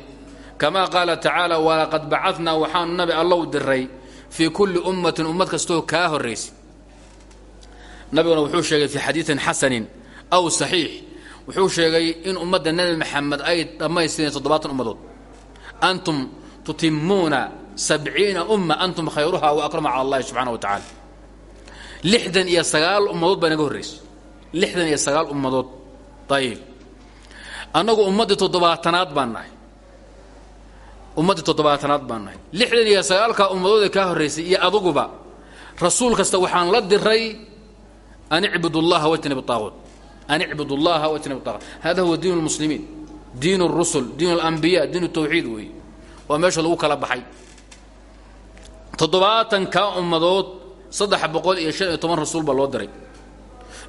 Kama qaala tacaala walaqad bacadnaa waxaanu nabi allow diray fii kulli ummatin ummad kastoo kaa horraysay. Nabiguna wuxuu sheegay fii xadiiin xasanin aw saxiix wuxuu sheegay in ummadda nebi maxamed ay dhammaystireen toddobaatan ummadood. Antum tutimuuna sabciina umma antum khayruha wa akrama cala allahi subxana wa tacaala. Lixdan iyo sagaal ummadood baa inaga horraysay lixdan iyo sagaal ummadood. Ayib annagu ummaddii toddobaatanaad baan nahay. Ummaddii toddobaatanaad baan nahay. Lixdan iyo sagaalkaa ummadood ee kaa horraysay iyo aduguba rasuul kasta waxaan la diray an icbud اllaha wajtanib طaaquut an icbud اllaha wajtanib طaaquut hada huwa diin اlmuslimiin diin الrusul diin اlanbiya diin الtawxiid weeye waa meesha lagu kala baxay toddobaatankaa ummadood saddex boqol iyo shan iyo toban rasuul baa loo diray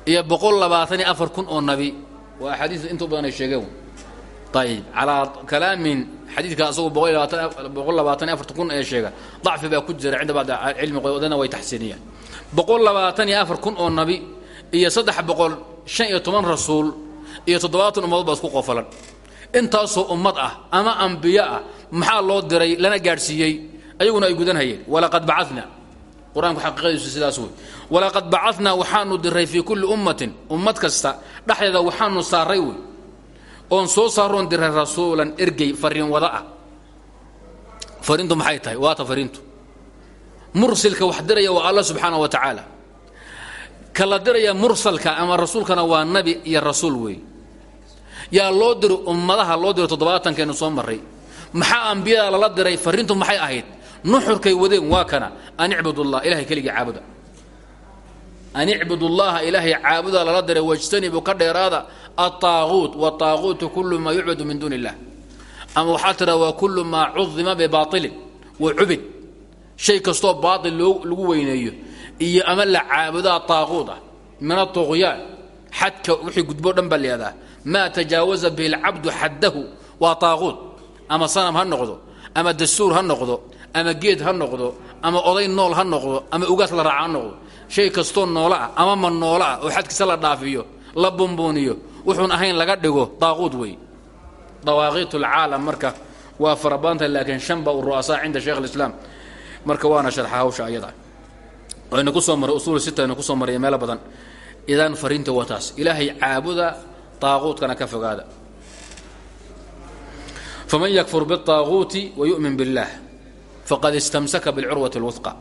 iyo boqol labaatan iyo afar kun oo nabi waa axaadiis intuu badan ay sheegeen ayib calaa kalaamin xadiidka asagu boqol labaatan iyo afartan kun ee sheega dacfi baa ku jira cinda bacd cilmi odana way taxsiiniyaan boqol labaatan iyo afar kun oo nabi iyo saddex boqol shan iyo toban rasuul iyo toddobaatan ummadood baa isku qofalan intaasoo ummad ah ama ambiyo ah maxaa loo diray lana gaadhsiiyey ayaguna ay gudanhayeen. Walaqad bacana qur'aanku xaqiiqadiisu sidaas wey walaqad bacadnaa waxaanu diray fii kulli ummatin ummad kasta dhexdeeda waxaanu saaray wey oon soo saaroon diray rasuulan ergey fariin wada ah. Fariintu maxay tahay? Waata fariintu mursilka wax diraya waa alla subxaana wa tacaala ka la diraya mursalka ama rasuulkana waa nabi iyo rasuul weeye yaa loo diro ummadaha loo diro toddobaatankeenu soo marray. Maxaa ambiyada lala diray? Farriintu maxay ahayd? Nuxurkay wadeen waa kana. An icbudullah ilahay keligii caabuda. An icbudullaha ilaahay caabuda lala diray wajtanibu ka dheeraada altaaquut wataaquutu kullu maa yucbadu min duuni illah ama waxaa tiraa waa kullu maa cudima bibaailin wa cubid. Shay kastoo baail lagu weyneeyo iyo ama la caabudaa taaquud ah min atuqyaan xadka wixii gudbo dhan baa lahadaa maa tajaawaza bihi lcabdu xaddahu waa taaquud. Ama sanam ha noqdo ama dastuur ha noqdo ama geed ha noqdo ama oday nool ha noqdo ama ugaas la raaca ha noqdo. Shay kastoo noola ah ama ma noola ah oo xadkiisa la dhaafiyo la bumbuuniyo wuxuun ahayn laga dhigo daaquud wey dawaaqiit lcaalam marka waa farabadanta laakiin shanba u ru'asaa cinda sheikh اlislaam marka waana sharxa hawsha ayada wayna ku soo maray usuul sita ayna ku soo maraya meelo badan idan fariinta waa taas ilaahay caabuda daaquudkana ka fogaada faman yakfur biالطaaguuti wayu'min biاllah faqad istamsaka biاlcurwati اlwuثqa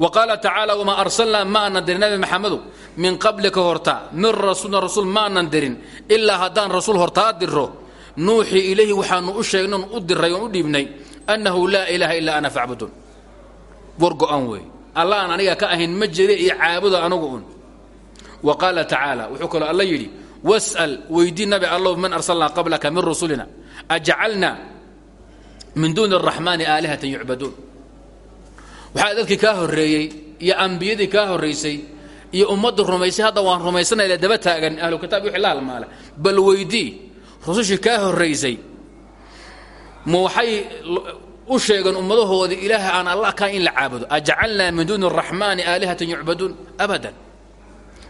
وqaala tacaalى wma arsalnaa ma anan dirin nabi maxamedow min qablika horta min rasuulna rasuul ma anan dirin ilaa haddaan rasuul hortaa diro nuuxii ilayhi waxaanu u sheegnon u diray oon u dhiibnay annahu laa ilaaha ilaa ana facbudun war go-an wey alla aan aniga ka ahayn ma jire iyo caabuda anugu un wa qaala tacaala wuxuu kaloo alla yidhi was'al weydii nabi allow man arsalnaa qablaka min rusulina ajcalnaa min duuni الraxmaani aalihatan yucbaduun. Waxaa dadkii kaa horreeyey iyo ambiyadii kaa horraysay iyo ummadda rumaysay hadda waan rumaysanayla daba taagan ahlu kitaab wixii la halmaala bal weydii rusushii kaa horraysay ma waxay u sheegeen ummadahoodii ilaaha aan allah kaa in la caabudo ajcalnaa min duuni araxmaani aalihatan yucbaduun? Abadan.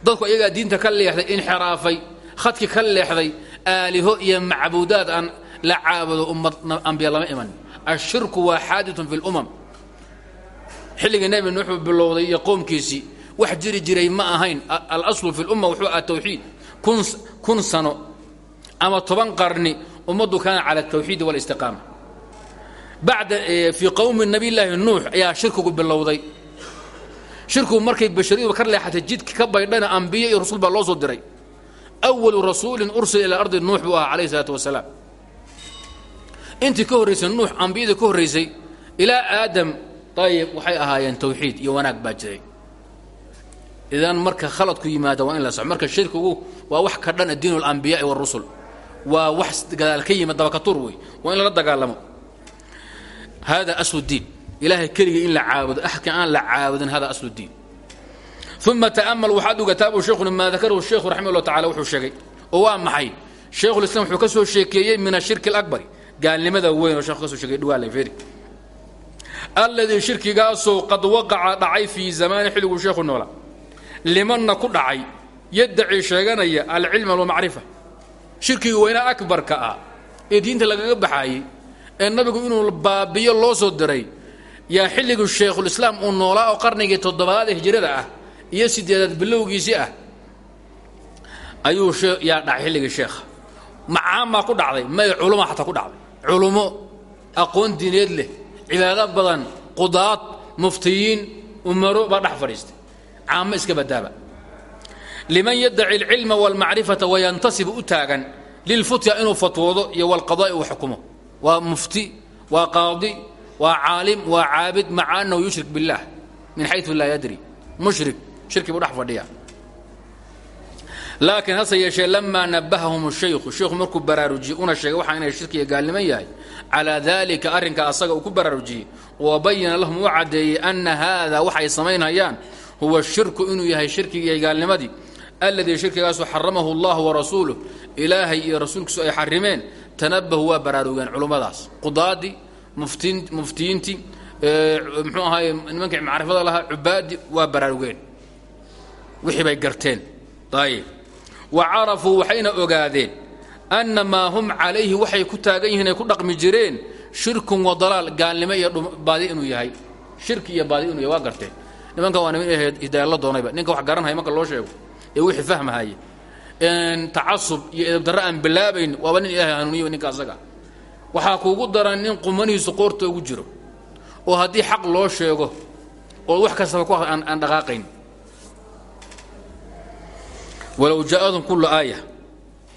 Dadku ayagaa diinta ka leexday inxiraafay khadkii ka leexday aaliho iyo macbuudaad aan la caabudo ummad ambiya lama iman. Ashirku waa xaaditun fi lumam xilligii nebi nuuxuu bilowday iyo qoomkiisii wax jiri jiray ma ahayn. Alaslu fi lumma wuxuu aha tawxiid. Kun sano ama toban qarni ummaddu kaana cala altawxiidi walistiqaama fii qowmi nabiy llaahi nuux ayaa shirkigu bilowday. Shirkigu markay bashariyadu ka leexatay jidka ka baydhana ambiye iyo rasul baa loo soo diray. Awalu rasuulin ursila ila ardi nuux buu ahaa calayhi salaatu wasalaam. Intii ka horraysay nuux ambiyadii ka horraysay ilaa aadam ayib waxay ahaayeen tawxiid iyo wanaag baa jiray. Idan marka khaladku yimaada waa in la soco marka shirkigu waa wax ka dhan diin اlambiyaai wاrusul waa wax gadaal ka yimid dabakatur wey waa in lala dagaalamo hada aslu diin ilahay keligii in la caabudo axka aan la caabudin hada aslu diin uma ta'amal waxaad ugataabu sheikhuna maa dakarahu sheikhu raximah llah tacala wuxuu sheegay oo waa maxay shaykhulislam wuxuu ka soo sheekeeyey min ashirki اlakbari gaalnimada weyn oo sheekhu ka soo sheegay dhuwaale feri alladii shirkigaasoo qad waqaca dhacay fii zamaani xilliguu sheekhu noola limanna ku dhacay yaddaci sheeganaya alcilma walmacrifa shirkigii weynaa akbarka ah ee diinta lagaga baxaayey ee nabigu inuu baabiyo loo soo diray yaa xilligii shaykhulislaam uu noolaa oo qarnigii toddobaad ee hijrada ah iyo sideedaad bilowgiisii ah ayuu yaa dhacay xilligii sheekha. Macaamaa ku dhacday may culuma xataa ku dhacday. Culummo aqoon diineed leh cibaado badan qudaad muftiyiin umaro baa dhex fadhiistay. Caamo iska badaaba liman yaddaci alcilma waalmacrifata wayantasibu u taagan lilfutya inuu fatwoodo iyo walqadaa'i uu xukumo waa mufti waa qaadi waa caalim waa caabid maca annahu yushrik biاllah min xayu laa yadri. Mushrik shirki buu dhex fadhiya laakiin hase yeeshee lamaa nabahahum shaykhu sheikhu markuu baraarujiyey una sheegay waxaa inay shirkiga gaalniman yahay. Calaa dalika arrinka asaga uu ku baraarujiyey. Wa bayana lahum u caddeeyey ana waxay samaynhayaan huwa shirku inuu yahay shirkigii gaalnimadii alladii shirkigaasoo xaramahu allahu warasuuluh ilaahay iyo rasuulkiisu ay xarimeen tanabahu waa baraarugeen culummadaas. Qudaadii muftiyiintii mxuu ahaay nimankii macrifada lahaa cubaadii waa baraarugeen. Wixii bay garteen. Ayib wa carafuu waxayna ogaadeen anna maa hum calayhi waxay ku taagan yihiin ay ku dhaqmi jireen shirkun wa dalaal gaalnimo iyo baadi inuu yahay. Shirki iyo baadi inuu yahay waa garteen. Nimankan waa niman hidaaya la doonayba. Ninka wax garanhaya marka loo sheego ee wixii fahmahaya tacasub iyo edabdarre aan bilaabayn waaba nin ilahay hanuuniyo ninka asaga. Waxaa kuugu daran nin qumanihiisu qoorta ugu jiro oo haddii xaq loo sheego oo wax kastaba ku aan dhaqaaqayn. Walow jaaءatum kula aaya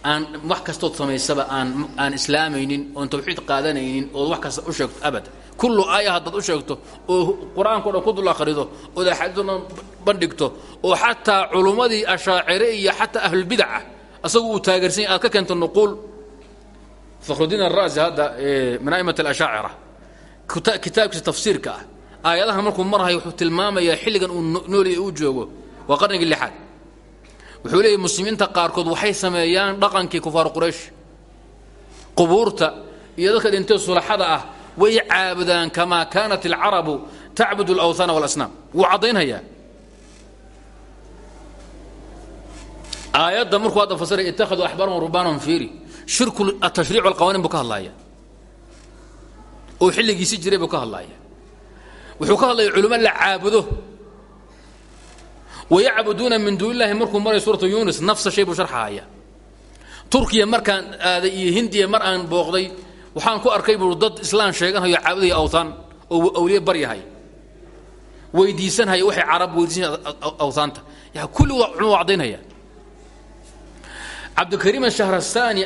aan wax kastood samaysaba aan aan islaamaynin oon tawxiid qaadanaynin ood wax kasta u sheegto abad kullu aaya haddaad u sheegto oo qur'aanka o dhan ku dul akhrido ood axaadiis o dhan bandhigto oo xataa culummadii ashaacire iyo xataa ahlulbidaca asagu uu taageersanya aad ka keento nuquul. Fakhrudiin ara'si hadda min a'imat alashaacira kitaabkiisa tafsiirka ah aayadaha markuu marhayo wuxuu tilmaamayaa xilligan uu nooliya uu joogo waa qarnigii lixaad. Wuxuu leeyahy muslimiinta qaarkood waxay sameeyaan dhaqankii kufaar quraysh qubuurta iyo dadka dhintay sulaxada ah way caabudaan kamaa kaanat alcarabu tacbud alawhaana walasnaam. Wuu caddaynhayaa. Aayadda markuu hadda fasiray ittakhaduu axbaarahum rubaanahum fiiri. Shirku atashriic alqawaanin buu ka hadlaaya. Oo xilligiisi jiray buu ka hadlaaya. Wuxuu ka hadlaya culimo la caabudo. Wayacbuduuna min duuni illahi markuu maray suuratu nafsa shay buu sharxahaya turkiya markaan aaday iyo hindiya mar aan booqday waxaan ku arkay buu dad islaan sheeganhayo caabudaya awtaan oo awliye baryahay weydiisanhaya waxay carab weydiisan awtaanta yaa kulli waa culimo cadaynhaya cabdikariim ashahrasaani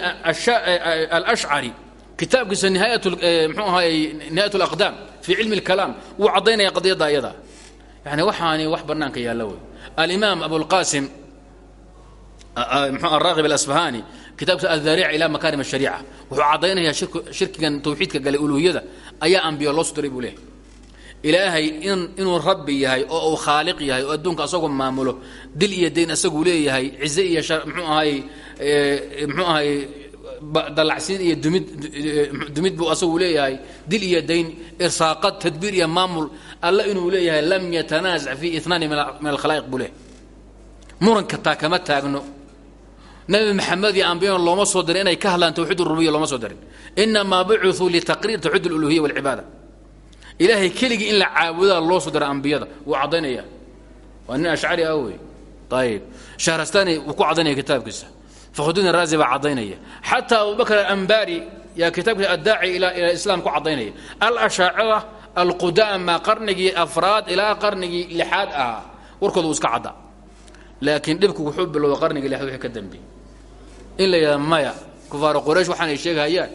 alashcari kitaabkiisa nihaayat mxuu ahaay nihaayat alaqdaam fii cilmi اlkalaam wuu caddaynaya qadiyadda ayada. Yani waxaani wax bannaanka yaalla wey alimaam abulqasim mxuu araaqib alasfahani kitaabkiisa aldariica ila makaarim ashariica wuxuu caddaynayaa shirkigan tawxiidka galay uluhiyada. Ayaa ambiya loo sudiray buu leehay ilaahay inuu rabbi yahay oo uu khaaliq yahay oo adduunka asagoo maamulo dil iyo dayn asaguu leeyahay cize iyo mxuu ahay mxuu ahay dalacsiin iyo dumid dumid buu asagu leeyahay dil iyo dayn irsaaqad tadbiir iyo maamul alla inuu leeyahay lam yatanaasac fi inaani min alkhalaa'iq buu leeyahay. Muranka taa kama taagno nabi maxamed iyo ambiyana looma soo dirin inay ka hadlaan tawxiid rububiya looma soo dirin inamaa bucuu litaqriir tawxiid aluluhiya walcibaada ilaahay keligii in la caabudaa loo soo diray ambiyada wuu caddaynaya. Waa nin ashcari ah wey ayib shahrastani wuu ku caddaynaya kitaabkiisa. Fakhrudiin raazi baa caddaynaya. Xataa abubakr alambari yaa kitaabkiisa addaaci ila islaam ku caddaynaya. Alashaacira alqudaama qarnigii afraad ilaa qarnigii lixaad ahaa warkooda wuu iska cadda laakiin dhibku wuxuu bilowday qarnigii lixaad wixii ka dambeeyey in maya kufaaru quraysh waxaanay sheegahayaan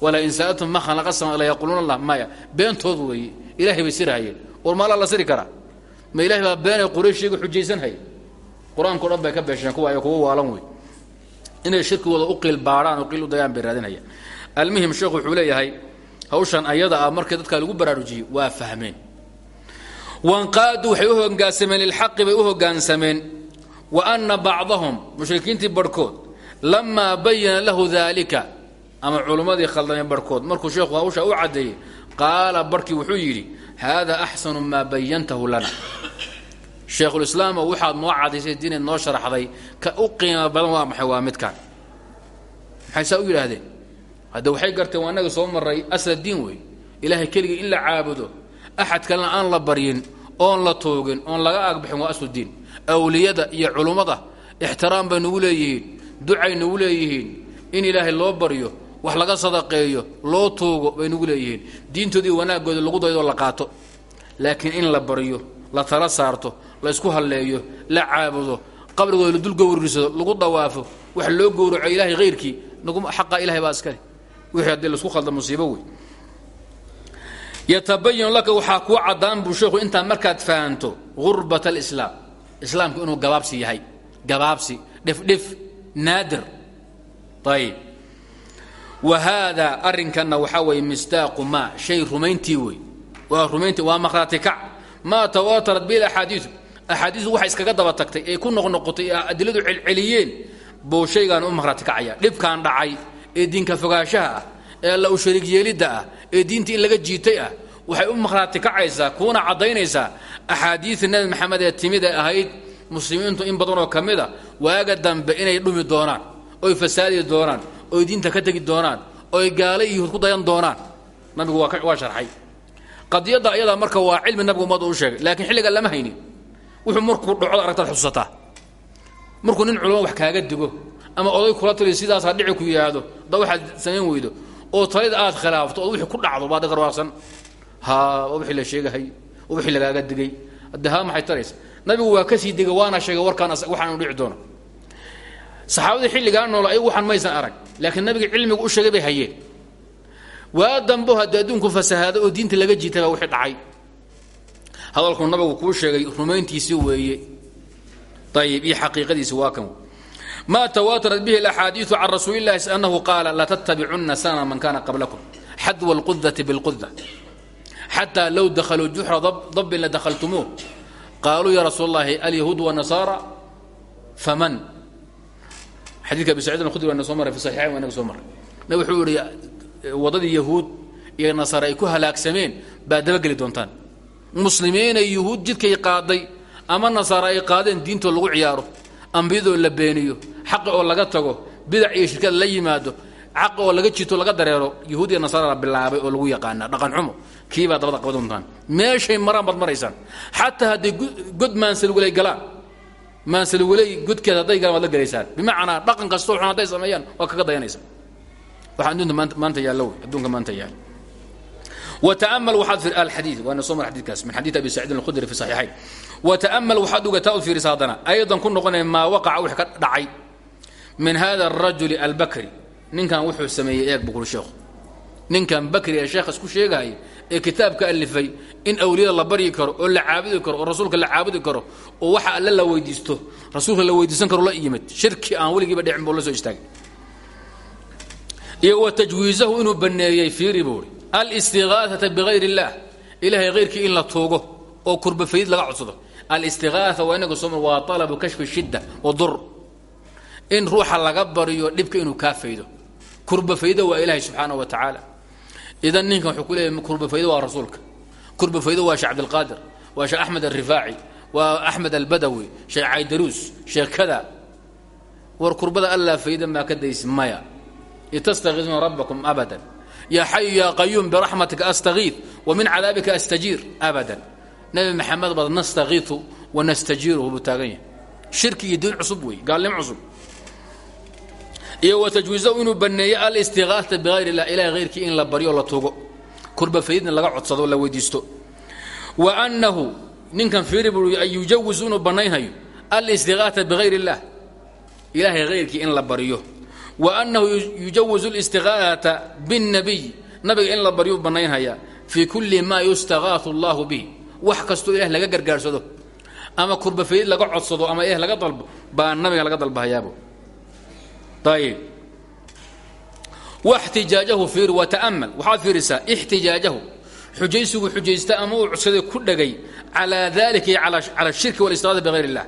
wala in ma khalaqa sama la yaquuluuna allah maya beentood weeye ilaahay bay sirhayeen war maala la siri karaa ma ilahay baa beenay qurayshiga xujaysanhaya qur'aanka o dhan ka beesheen kuwa ay kuwa waalan wey inay shirkigooda u qiil baadhaan oo qiil u dayaan bay raadinayaan almuhim sheekhu hawshan ayada ah dadka lagu baraarujiyey waa fahmeen wanqaadu waxay u hogaansameen lilxaqi bay u hogaansameen wa barhkood lamaa bayana lahu daalika ama culummadii khaldameen barhkood markuu sheekhu hawsha u caddeeyey qaala barhkii wuxuu yidhi haada axsanu maa bayantahu lana. Sheekhulislaamo waxaad noo cadaysay diinayd noo sharaxday ka u qiimo badan waa maxay waa midkaan. Maxay u yidhaahdeen? Hadda waxay garteen waa annaga soo marray asla diin wey ilaahay keligii in la caabudo axad kalena aan la baryin oon la toogin oon laga aagbixin waa aslu diin. Awliyada iyo culummada ixtiraam bay nugu leeyihiin ducay nugu leeyihiin in ilaahay loo baryo wax laga sadaqeeyo loo tuugo bay nugu leeyihiin. Diintoodii wanaaggooda lagu daydoo la qaato. Laakiin in la baryo la tala saarto la ysku halleeyo la caabudo qabrigooda la dul gowrirsado lagu dawaafo wax loo gowraco ilaahay hayrkii xaqa ilahay baa iskale wixii haddii la isku khalda musiibo wey. Yatabayanu laka waxaa kuu caddaan buu sheekhu intaa markaad fahanto gurbat alislaam islaamku inuu gabaabsi yahay. Gabaabsi. Dhifdhif naadir ayib wa haadaa arrinkanna waxaa weeye misdaaqu maa shay rumayntii wey waa rumayntii waa makhraati kac maa tawaatarat bil axaadiidu axaadiistu waxay iskaga daba tagtay ee ku noqnoqotay ee adiladu celceliyeen buu shaygaan u makhraati kacaya dhibkaan dhacay ee diinka fogaanshaha ah ee alla u shariig yeelidda ah ee diintii in laga jiitay ah waxay u makhraati kacaysaa kuuna caddaynaysaa axaadiida nebi maxamed ee timid ee ahayd muslimiintu in badanoo ka mid waaga dambe inay dhumi doonaan oy fasaadi doonaan oy diinta ka tegi doonaan oy gaalo iyo hud ku dayan doonaan. Nabigu waa sharxay. Qadiyadda ayadaa marka waa cilmi nabigu ummadda u sheegay laakiin xilliga lama haynin. Wuxuu markuu dhaco aragtaad xusuusataa markuu nin culamo wax kaaga digo ama oday kula tali sidaasaa dhici ku yidhaahdo da waxaad samayn weydo oo talida aad khilaafto oo wixii ku dhacdo baad garwaaqsan ha waa wixii la sheegahay wixii lagaaga digay. Hadde ha maxay taraysa nabigu waa ka sii digay waana sheegay warkaan waxaanu dhici doono saxaabadii xilligaa nool ayagu waxaan maysan arag laakiin nabiga cilmigu u sheegay bay hayeen waa dambo haddii adduunku fasahaado oo diinta laga jiitay baa wixii dhacay hadalkuu nabigu kuu sheegay rumayntiisii weeye ayib iyo xaqiiqadiisi waa kan ma twaatarat bihi اlaxaadiiu can rasuuli اlahi anahu qaala latattabicunna sana man kana qablakum xadwa اlqudati bاlquda xataa low dakhaluu juxra dabbin ladakhaltumuuh qaaluu ya rasuul اllahi alyahuud wالnasaara faman xadiika abi sacid alkhudri waana soo maray fi saxiixayn waa inaga soo maray nabig wuxuu yihi waddadii yahuud iyo nasaare ay ku halaagsameen baad dabageli doontaan muslimiinay yuhuud jidkay qaaday ama nasaare ay qaadeen diintoo lagu ciyaaro ambiyadoo la beeniyo xaqi oo laga tago bidac iyo shirkada la yimaado xaqi oo laga jito laga dareero yahuud iyo nasaara la bilaabay oo lagu yaqaana dhaqan xumo kiibaad dabada qaba doontaan meeshay maraan baad maraysaan xataa hadday god maansalugulay galaan maansalugulay godkeed hadday galaan waad la gelaysaan bimacnaa dhaqan kastoo xun hadday sameeyaan waa kaga dayanaysa waxaa adduunka maanta yaallo wey adduunka maanta yaal وتأمل waxaad fi alxadiid waana soo mar xadiidkaas min xadiid abi saciidin alkhudri fi saxiixayn وتأمل waxaad ugataa u fiirisa haddana aydan ku noqonaya maa waqaca wix ka dhacay min hada الrajuli albakri ninkan wuxuu sameeyey eeg bukul sheekhu ninkan bakri ee sheekh isku sheegaya ee kitaabka alifay in awliyada la baryi karo oo la caabudi karo oo rasuulka la caabudi karo oo waxa alle la weydiisto rasuulka la weydiisan karo la yimid. Shirki aan weligiiba dhicin buu la soo istaagay. Iyo wa tajwiizahu inuu baneeyey fiiri buuri alistigaahata bigayr اllah ilahay hayrkii in la tuugo oo kurbafayd laga codsado. Alistigaaa waa inaga soo waa alabu kashfi shidda wadur in ruuxa laga baryo dhibka inuu kaa faydo kurbafaydo waa ilaahay subxaana wa tacaala idan ninkan wuxuu ku leeyahy kurbafaydo waa rasuulka. Kurbafaydo waa sheekh cabdilqaadir waa sheekh axmed alrifaaci waa axmed albadawi sheekh caydaruus sheekh kada. War kurbada allaa fayda maa ka daysi maya. Itastakiisuuna rabbakum abadan. Yaa xayu yaa qayuum biraxmatika astakiid wa min cadaabika astajiir abadan. Nabi maxamed baad nastakiitu wa nastajiiruhu buu taagan shirki iyo diin cusub wey gaalnimo iyo wa tajwiizahu inuu baneeyo alistigaata bigayr illah ilahay hayrkii in la baryo la tugo kurbafaydna laga codsado la weydiisto. Wa annahu ninkan fiiri buu an yujawizu inuu bannaynhayo alistigaata bigayr illah ilahay hayrkii in la baryo. Wa annahu yujawizu listigaata binnabiy nabiga in la baryuu bannaynhayaa fii kulli maa yustagaatu allahu bih wax kastoo ilah laga gargaarsado ama kurbafayd laga codsado ama ilah laga dalbo baa nabiga laga dalbahayaabo ayib waxtijaajahu fiir wata'amal waxaad fiirisaa ixtijaajahu xujaysigu xujaysta ama uu codsaday ku dhegay calaa dalika iyo cala ashirki walistiqaada bigayr illah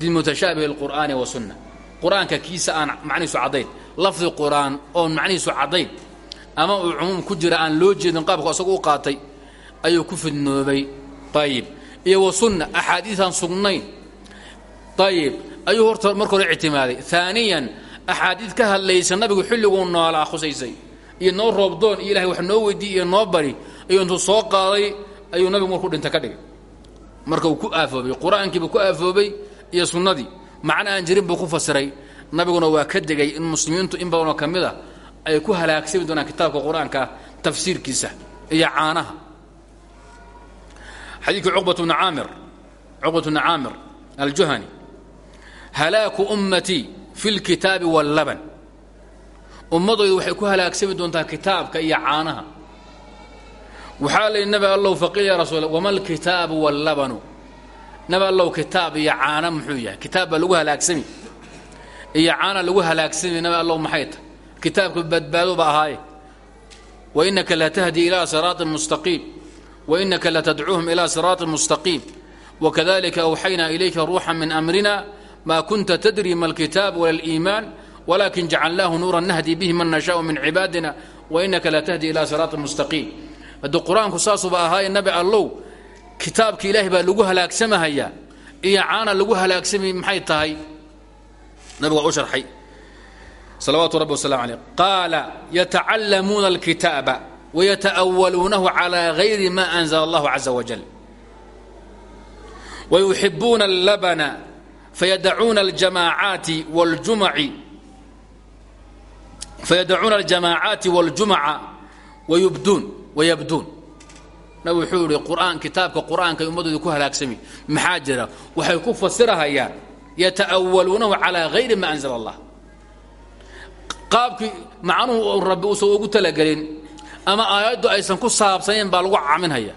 bimutashaabih alqur'aani wasunna qur'aanka kiisa aan macnihiisu caddayn lafdi qur'aan oon macnihiisu caddayn ama uu cumuum ku jira aan loo jeedin qaabku asagu u qaatay ayuu ku fidnoobay ayib iyo wa sunna axaadiiaan sugnayn ayib ayuu horta marka hore ictimaaday aaniyan axaadiid ka hadlaysa nabigu xilliguu noolaa khusaysay. Iyo noo roobdoon iyo ilahay wax noo weydiiy iyo noo bari ayuu intuu soo qaaday ayuu nabigu markuu dhinta ka dhigay. Marka uu ku aafoobay qur'aankiibuu ku aafoobay iyo sunnadii. Macno aan jirin buu ku fasiray. Nabiguna waa ka degay in muslimiintu in badanoo ka mid a ay ku halaagsami doonaan kitaabka qur'aanka tafsiirkiisa iyo caanaha. Xadiidkii cuqbat bni caamir cuqbat bni caamir aljuhani halaaku ummatii fi lkitaabi wallaban ummadoodu waxay ku halaagsami doontaa kitaabka iyo caanaha. Waxaa la yidhi nabi allow faqiil ya rasuul wama alkitaabu wallabanu nabi allow kitaab iyo caana muxuu yahay. Kitaab baa lagu halaagsami. Iyo caana lagu halaagsami nabi allow maxay tahy kitaabka badbaado ba ahaaye. Wa innaka latahdi ilaa siraaطin mustaqiim wa innaka latadcuuhum ilaa siraaطin mustaqiim wakadalika awxaynaa ilayka ruuxa min amrina ma kunta tadri ma alkitaab wala aliimaan walakin jacalnaahu nuuran nahdi bihi man nashaau min cibaadina wa innaka latahdi ilaa siraaطin mustaqiim hadduu qur'aanku saasuba ahaaye nabi allow kitaabka ilaahay baa lagu halaagsamahayaa iyo caana lagu halaagsamay maxay tahay nabigu waa u sharxay salawaatu rabbi wasalam aleyh qaala yatacallamuuna alkitaaba wayata'awaluunahu calى gayri ma anzla allahu caza wajal wayuxibuuna allabana fayadacuuna aljamaacaati wاljumaci fayadacuuna aljamaacaati wاljumaca wayubduun wayabduun nabig wuxuu yihi qur'aan kitaabka qur'aanka ay ummadooda ku halaagsami maxaa jira waxay ku fasirahayaan yata'awaluunahu calaa hayri ma anzala allah qaabkii macnuhu rabbi uusan ugu talagelin ama aayaddu aysan ku saabsanayn baa lagu caminhaya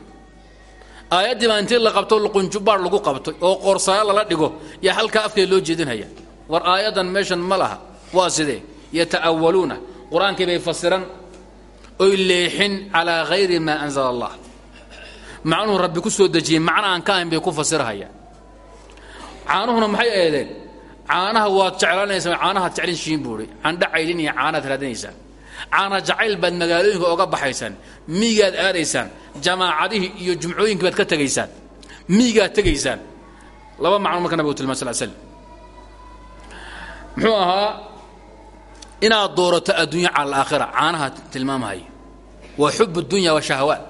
aayaddii baa intii la qabto luqunjubaar lagu qabtay oo qoorsayo lala dhigo yaa halkaa afkeeda loo jeedinhaya war aayaddan meeshan ma laha. Waa sidee? Yata'awaluuna qur'aankii bay fasiran oy leexin calaa hayri maa anzala allah macnuhu rabbi ku soo dejiyey macna aan ka ahayn bay ku fasirhayaan caanuhuna maxay eedeen caanaha waad jeclaanaysaa caanahaad jeclin shiin buuhi candha caylin iyo caanaad raadinaysaan caana jacayl baad magaalooyinka oga baxaysaan miigaad aadaysaan. Jamaacadihii iyo jumcooyinkii baad ka tegaysaan. Miigaad tegaysaan. Laba macno marka nabigu tilman sal slam muxuu ahaa inaad doorato adduunya cala alaakhira. Caanaha tilmaamahaya waa xub dunya wa shahawaat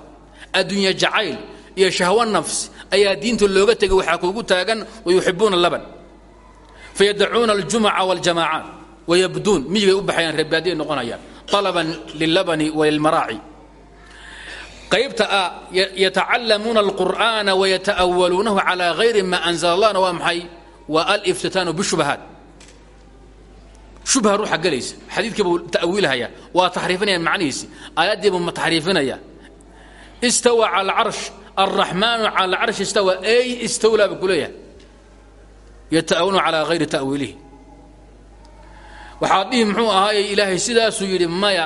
adduunya jacayl iyo shahwa nafs ayaa diinta looga tegay waxaa kuugu taagan wayuxibuuna laban. Fayadacuuna aljumuca waاljamaacaat wayabduun miyigay u baxayaan reebaadiay noqonayaan طalaban lilabani walilmaraaci qaybta a yatacallamuuna alqur'aana wayata'awaluunahu calaa hayri ma anzala allahna waa maxay waa aliftitaanu bishubahaat shubha ruuxa gelaysa xadiidkii buu ta'wiilhaya waa taxriifinaya macnihiisi aayaddii buu ma istawa cala alcarsh alraxmaanu istawa ey istawlaa buu ku leeyahay yata'awaluuna calaa waxaad dhihi muxuu ahaayey ilaahay sidaasuu yidhi maya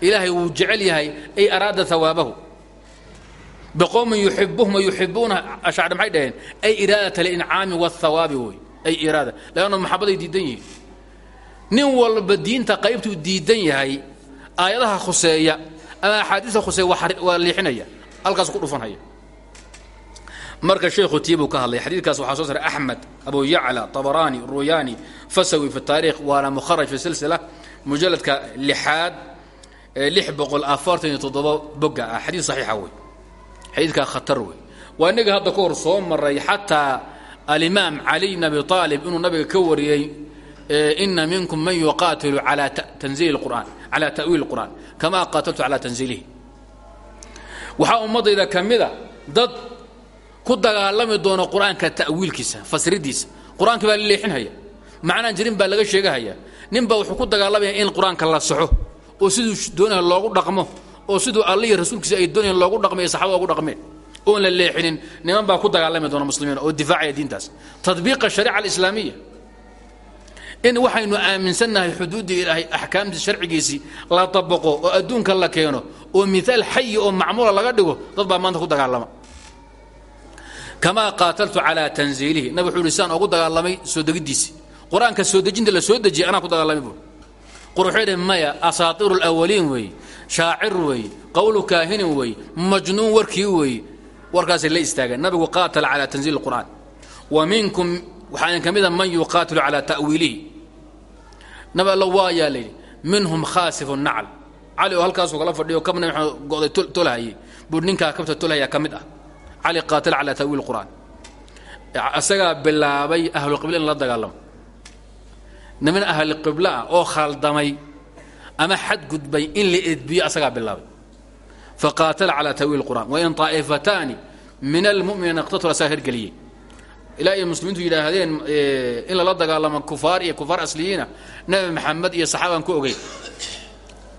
ilaahay wuu jecel yahay ay araada hawaabahu biqowmin yuxibuhum wa yuxibuuna ashacri maxay dhaheen? Ay iraadata alincaami waاthawaabi wey ay iraada. Leanna maxabaday diidan yihiin. Nin walba diinta qaybtuu diidan yahay aayadaha khuseeya ama axaadiista khuseeya waa liixinaya halkaas ku dhufanhaya marka sheekhu tii ka hadlay. Xadiidkaas waxaa soo saray axmed abu yacla طabaraani ruyaani fasawi fi taarikh waana mukharaj fi silsila mujaladka lixaad lix boqol afartan iyo toddoba boga ah. Xadiid saxiixa wey xadiidkaa khatar wey waa inaga hadda ka hor soo maray xataa alimaam caliy bn abi aalib inuu nabiga ka wariyey ina minkum man yuqaatilu ala tanziil qur'an cala ta'wiil qur'an kama qaataltu cala tanziilihi. Waxaa ummadayda ka mida dad ku dagaalami doono qur'aanka ta'wiilkiisa fasridiisa. Baa la macnaan jirin baa laga sheegahaya. Ninba wuxuu ku dagaalamaya in qur'aanka la saxo oo siduu doonaya loogu dhaqmo oo siduu allihi rasuulkiisa ay doonayeen loogu dhaqmo iyo saxabada ogu dhaqmeen oon la leexinin niman baa ku dagaalami doona muslimiin oo difaacaya diintaas. Tadbiiqa shariica alislaamiya. In waxaynu aaminsannahay xuduuddii ilaahay axkaamtii sharcigiisii la dabaqo oo adduunka la keeno oo miaal xayi oo macmuula laga dhigo dad baa maanta ku dagaalama kamaa qaataltu calaa tanziilihi nabig wuxuu ogu dagaalamay soo degiddiisii qur'aanka soo dejinta la soo dejiyay anaa ku dagaalamay buui qur maya asaatiiru alawaliin weeye shaacir weeye qowlu kaahinin weeye majnuun warkii weeye warkaasay la istaageen nabigu qaatala calaa tanziili qur'aan wa minkum waxaa idin man yuqaatilu calaa ta'wiilihi nabi alla waa yaa layidhi minhum khaasifu nacl cali oo halkaasuu kala fadhiyo kabna maxamed go'day tolhayey buu ninkaa kabta tolhayaa ka ah cali qaatil calaa ta'wiil qur'aan. Isagaa bilaabay ahlulqibla in la dagaalamo. Niman ahlulqibla ah oo khaldamay ama xadgudbay in la edbiyo asagaa bilaabay. Faqaatala calaa ta'wiil qur'aan. Wain taa'ifataani min almu'miniina iqtatala asagaa hergeliyey ilaa iyo muslimiintu yidhaahdeen in lala dagaalamo kufaar iyo kufaar asliyiina nabi maxamed iyo saxaabaan ku ogey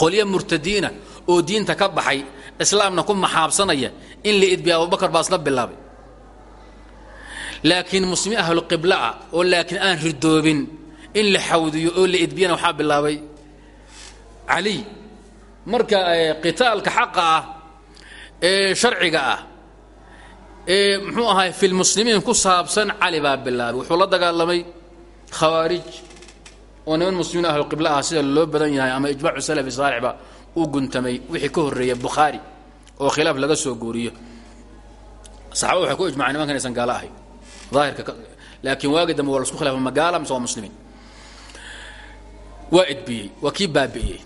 qolyo murtadiina oo diinta ka baxay islaamna ku maxaabsanaya in la edbiya abubakar baa isla bilaabay. Laakiin muslimiin ahluqibla ah oo laakiin aan ridoobin in la xawdiyo oo la edbiyana waxaa bilaabay. Caliy marka qitaalka xaqa ah ee sharciga ah ee muxuu ahay fi lmuslimiin ku saabsan cali baa bilaabay. Wuxuu la dagaalamay khawaarij oo niman muslimiin ahluqibla ah loo badan yahay ama ijmaacu salafi saalixba u guntamay wixii ka horreeya bukhaari oo khilaaf laga soo guuriyo. Saxabada waxay ku ijmaceen nimankan aysan gaalo ahayn. Daahirka laakiin waagi dambe waa la isku khilafa magaala mise waa muslimiin waa edbiyey waa kii baabi'iyey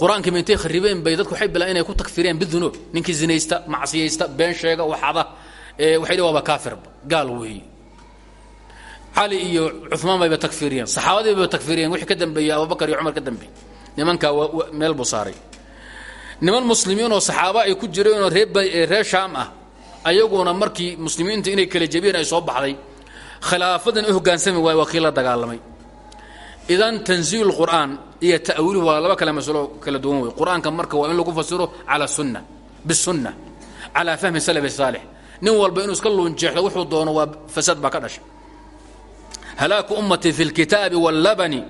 qur'aankii ma intay kharibeen bay dadku waxay bilaan inay ku takfiriyaan bidunuub ninkii zinaysta macsiyaysta been sheega waxada waxay dhi waaba kaafirba gaal weeye cali iyo cumaan bayba takfiriyeen saxaabadii bayba takfiriyeen wixii ka dambeeyey abubakar iyo cumar ka dambeeyey. Nimankaa meel buu saaray niman muslimiin oo saxaaba ay ku jireenoo reer shaam ah ayaguna markii muslimiinta inay kala jebiyeen ay soo baxday khilaafadan u hogaansami waaye waa la dagaalamay. Idan tanziil qur'aan iyo ta'wiiluhu waa laba kale masalo kala duwan wey qur'aanka marka waa in lagu fasiro cala sunna bisunna calaa fahmi salafi saalix. Nin walba inuu iska luunjeexdo wuxuu doono waa fasad baa ka dhasha halaaku ummatii fi lkitaabi wallabani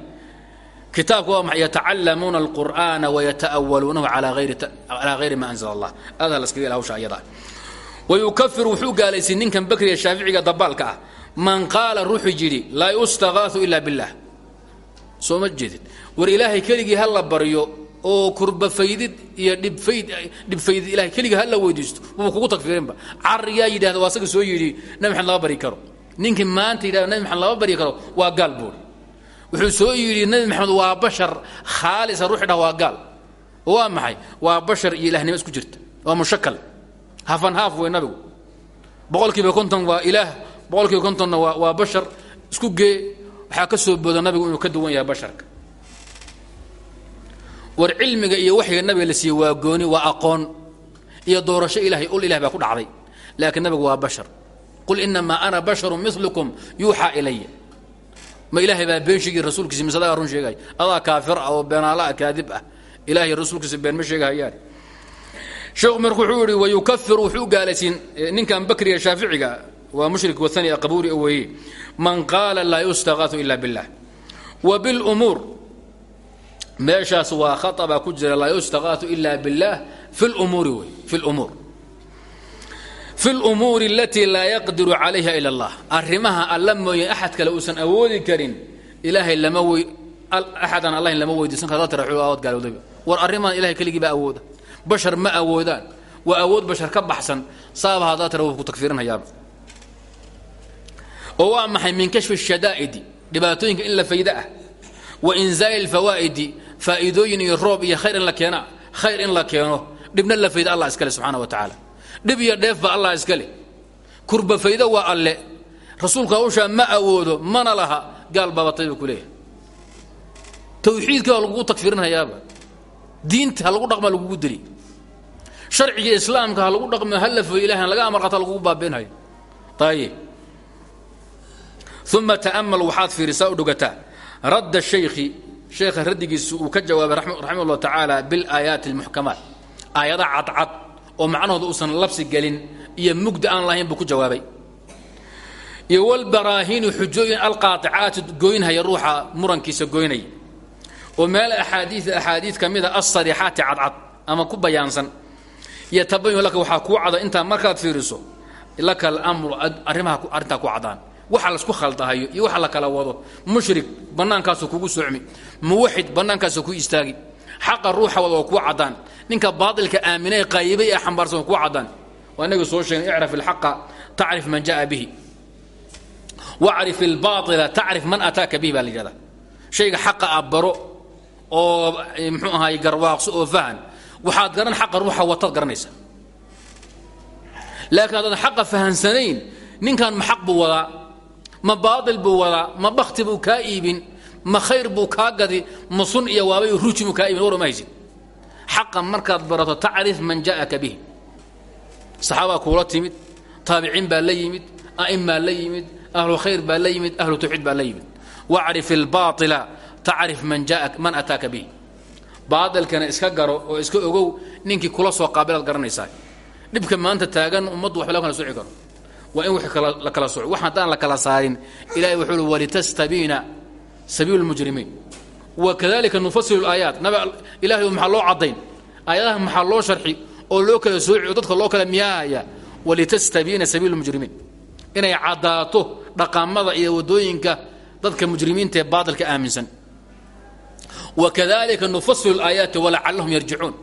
kitaabka waa maxay? yatacalamuuna alqur'aana wayata'awaluunahu calaa hayri ma anzala allah. Adaa laskaga ila hawsha ayadaa wayukafir wuxuu gaalaysiy ninkan bakriga shaaficiga dabaalka ah man qaala ruuxuu yidhi laa yustagaau ila biاllah soo ma jeedid war ilaahay keligii ha la baryo oo kurbafaydid iyo dhibfayd dhibfaydid ilahay keligii ha la weydiisto wuu kugu tagfirinba cariyaa yidhahda waa asaga soo yidhi nabi maxamed lama bari karo. Ninkii maanta yidhahda nabi maxamed lama bari karo. Waa gaal buuri wuxuu soo yidhi nabi maxamed waa bashar khaalisa ruuxi dhah waa gaal. Oo waa maxay? Waa bashar iyo ilahnimo isku jirta. Waa mushakal hafan haaf wey nabigu. Boqol kiiba konton waa ilaah boqol kiiba kontonna waa waa bashar. Isku gee waxaa ka soo booda nabigu inuu ka duwan yahay basharka. War cilmiga iyo waxyiga nabiga la siiyey waa gooni waa aqoon iyo doorasho ilahay ul ilah baa ku dhacday. Laakiin nabigu waa bashar. Qul inamaa ana basharu milukum yuuxaa ilaya ma ilaahay baa been sheegi rasuulkiisa mise adaa run sheegay? Adaa kaafir ah oo beenaala ah kaadib ah. Ilahay rasuulkiisa been ma sheegahayaan sheekhu marku wuxuu yihi wayukafiru wuxuu gaalaysiin ninkan bakriga shaaficiga waa mushrik wathani qabuuri weeye man qaala laa yustagaatu ila billah. Wa bilumuur meeshaas waa khata baa ku jira laa yustagaatu ila billah. Fi lumuuri wey fi lumuur fi lumuuri alatii laa yaqdiru calayha ila allah arrimaha alla mooye axad kale uusan awoodi karin ilaahay lama wey axadan allahin lama weydiisan karo tara awood gaalowdaba war arrimahan ilahay keligii baa awooda bashar ma awoodaan waa awood bashar ka baxsan saaba haddaa tara wuu ku tagfiirinhayaaba oo waa maxay min kashfi shadaa'idi dhibaatooyinka in la fayda ah wa inzaali alfawaa'idi faa'iidooyin iyo roob iyo khayr in la keena khayr in la keeno dhibna la fayda allah iskale subxaana wa tacaala dhib iyo dheefba allah iskale kurba faydo waa alle. Rasuulka hawshaa ma awoodo mana laha gaal baabatay buu ku leeyahay. Tawxiidka waa lagugu diinta lagu dhaqma lagugu deli sharciga islaamka lagu dhaqmo ha la foyo ilahan laga amar qata lagugu baabeenhayo ayib uma ta'amal waxaad fiirisaa u dhogataa radda shaykhi sheekha raddigiisu uu ka jawaabay raximah ullah tacaala bilaayaati almuxkamaat aayada cadcad oo macnahooda uusan labsi gelin iyo mugda aan lahayn buu ku jawaabay. Iyo walbaraahiini xujooyin alqaaicaati goynhaya ruuxa murankiisa goynaya oo meel axaadiia axaadiid ka mida alsariixaati cadcad ama ku bayaansan. Yatabayun laka waxaa kuu cada intaa markaad fiiriso laka alamru arrimaha arrintaa ku cadaan. Waxa la isku khaldahayo iyo waxa la kala wado. Mushrik bannaankaasuu kugu socmi. Muwaxid bannaankaasuu ku istaagi xaqa ruuxa wada waa kuu ninka baailka aaminay qaayibay ee xambaarsan waa kuu caddaan. Waa inaga soo sheegay icraf ilxaqa tacrif man jaa bihi. Wacrif ilbaaila tacrif man ataaka bihi baa la shayga xaqa a baro oo mxuu ahaay garwaaqso oo fahan waxaad garan xaqa ruuxa wataad garanaysa laakiin haddaadan xaqa fahansanayn ninkan ma xaq wadaa ma baail buu wadaa ma bakti buu kaa iibin ma khayr buu kaa gadi ma sun iyo waabay ruji buu kaa iibin war ma haysid xaqa markaad barato tacrif man ja'aka bihi. Saxaabaa kuula timid taabiciin baa la yimid a'immaa la yimid ahlu khayr baa la yimid ahlu tawxiid baa la yimid. Wacrif ilbaaila tacrif man jaa man ataaka bihi. Baailkana iska garo oo iska ogow ninkii kula soo qaabilaad garanaysaa. Dhibka maanta taagan ummaddu waxba la kala soci karo. Waa in w la kala soco wax haddaan la kala saarin ilahay wuxuu ui walitastabiina sabiilu lmujrimiin wa kadalika nufasilu laayaat nab ilahay maxaa loo caddayn? Aayadaha maxaa loo sharxi? Oo loo kala sooci oo dadka loo kala miyaahaya walitastabiina sabiilu lmujrimiin inay caddaato dhaqamada iyo waddooyinka dadka mujrimiinta ee baatilka aaminsan. Wakadalika nufasilu laayaati walacallahum yarjicuun